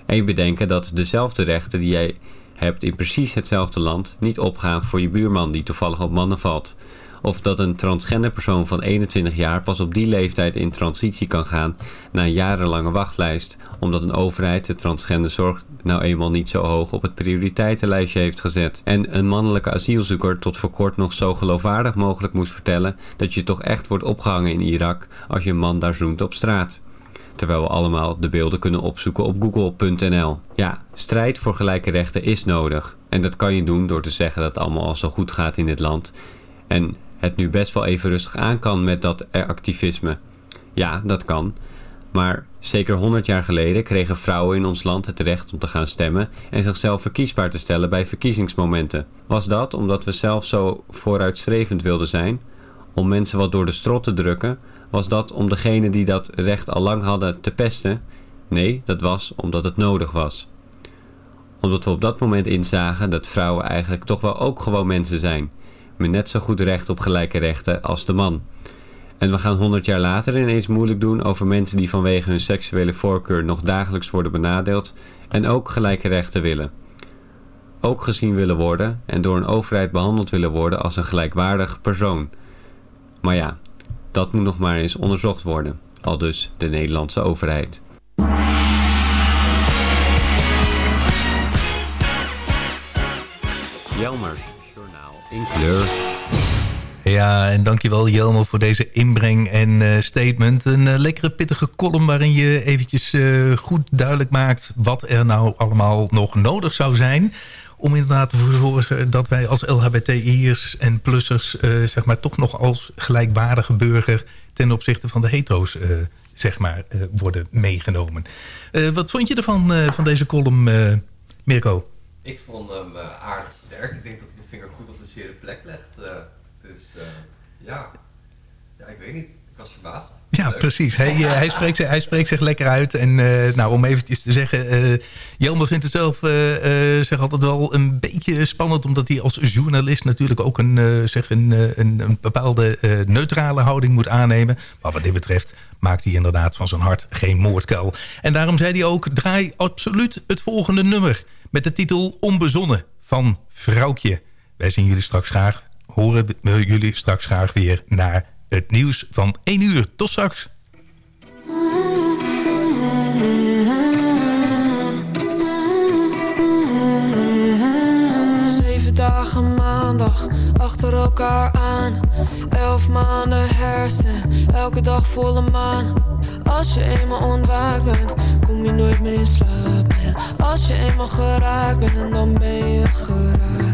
En je bedenken dat dezelfde rechten die jij hebt in precies hetzelfde land niet opgaan voor je buurman die toevallig op mannen valt. Of dat een transgender persoon van 21 jaar pas op die leeftijd in transitie kan gaan na een jarenlange wachtlijst, omdat een overheid de transgenderzorg nou eenmaal niet zo hoog op het prioriteitenlijstje heeft gezet. En een mannelijke asielzoeker tot voor kort nog zo geloofwaardig mogelijk moest vertellen dat je toch echt wordt opgehangen in Irak als je een man daar zoent op straat terwijl we allemaal de beelden kunnen opzoeken op google.nl. Ja, strijd voor gelijke rechten is nodig. En dat kan je doen door te zeggen dat het allemaal al zo goed gaat in dit land. En het nu best wel even rustig aan kan met dat activisme. Ja, dat kan. Maar zeker 100 jaar geleden kregen vrouwen in ons land het recht om te gaan stemmen en zichzelf verkiesbaar te stellen bij verkiezingsmomenten. Was dat omdat we zelf zo vooruitstrevend wilden zijn? Om mensen wat door de strot te drukken? Was dat om degene die dat recht al lang hadden te pesten? Nee, dat was omdat het nodig was. Omdat we op dat moment inzagen dat vrouwen eigenlijk toch wel ook gewoon mensen zijn. Met net zo goed recht op gelijke rechten als de man. En we gaan 100 jaar later ineens moeilijk doen over mensen die vanwege hun seksuele voorkeur nog dagelijks worden benadeeld en ook gelijke rechten willen. Ook gezien willen worden en door een overheid behandeld willen worden als een gelijkwaardig persoon. Maar ja, dat moet nog maar eens onderzocht worden, al dus de Nederlandse overheid. Jelmers, journaal in kleur. Ja, en dankjewel Jelmer voor deze inbreng en uh, statement. Een uh, lekkere pittige column waarin je eventjes uh, goed duidelijk maakt... wat er nou allemaal nog nodig zou zijn om inderdaad te zorgen dat wij als LHBTI'ers en plussers... zeg maar toch nog als gelijkwaardige burger ten opzichte van de hetero's zeg maar, worden meegenomen. wat vond je ervan, van deze column, Mirko? Ik vond hem aardig sterk. Ik denk dat hij de vinger goed op de zere plek legt. Dus uh, ja. ja, ik weet niet. Ik was verbaasd. Ja, precies. Hij, uh, hij, spreekt, hij spreekt zich lekker uit. En uh, nou, om eventjes te zeggen... Uh, Jelmer vindt het zelf zeg altijd wel een beetje spannend... omdat hij als journalist natuurlijk ook een, zeg een, een, een bepaalde neutrale houding moet aannemen. Maar wat dit betreft maakt hij inderdaad van zijn hart geen moordkuil. En daarom zei hij ook... draai absoluut het volgende nummer... met de titel Onbezonnen van Vrouwtje. Wij zien jullie straks graag horen we jullie straks graag weer naar het nieuws van 1 uur. Tot straks. Zeven dagen maandag achter elkaar aan. Elf maanden hersen, elke dag volle maan. Als je eenmaal ontwaakt bent, kom je nooit meer in slaap. En als je eenmaal geraakt bent, dan ben je geraakt.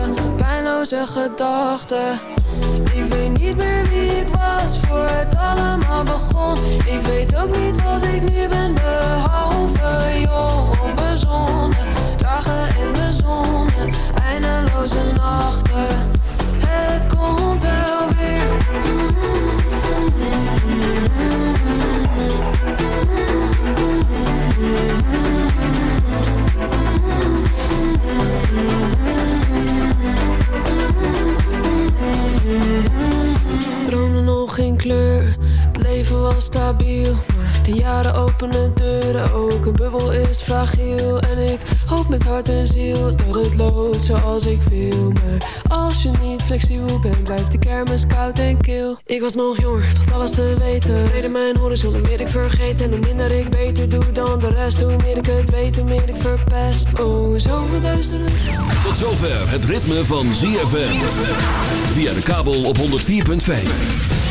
pijnloze gedachten. Ik weet niet meer wie ik was voor het allemaal begon. Ik weet ook niet wat ik nu ben, behalve jong, onbezonnen. Dagen in de zon, eindeloze nachten. Het komt wel weer. Droomde geen kleur, het leven was stabiel. Maar de jaren openen deuren ook, een bubbel is fragiel. En ik Hoop met hart en ziel dat het loopt zoals ik wil. Maar als je niet flexibel bent, blijft de kermis koud en kil. Ik was nog jonger, dacht alles te weten. Reden mijn horizon, hoe meer ik vergeet. En hoe minder ik beter doe dan de rest. Hoe meer ik het weet, hoe meer ik verpest. Oh, zoveel duisteren. Tot zover het ritme van ZFM. Via de kabel op 104.5.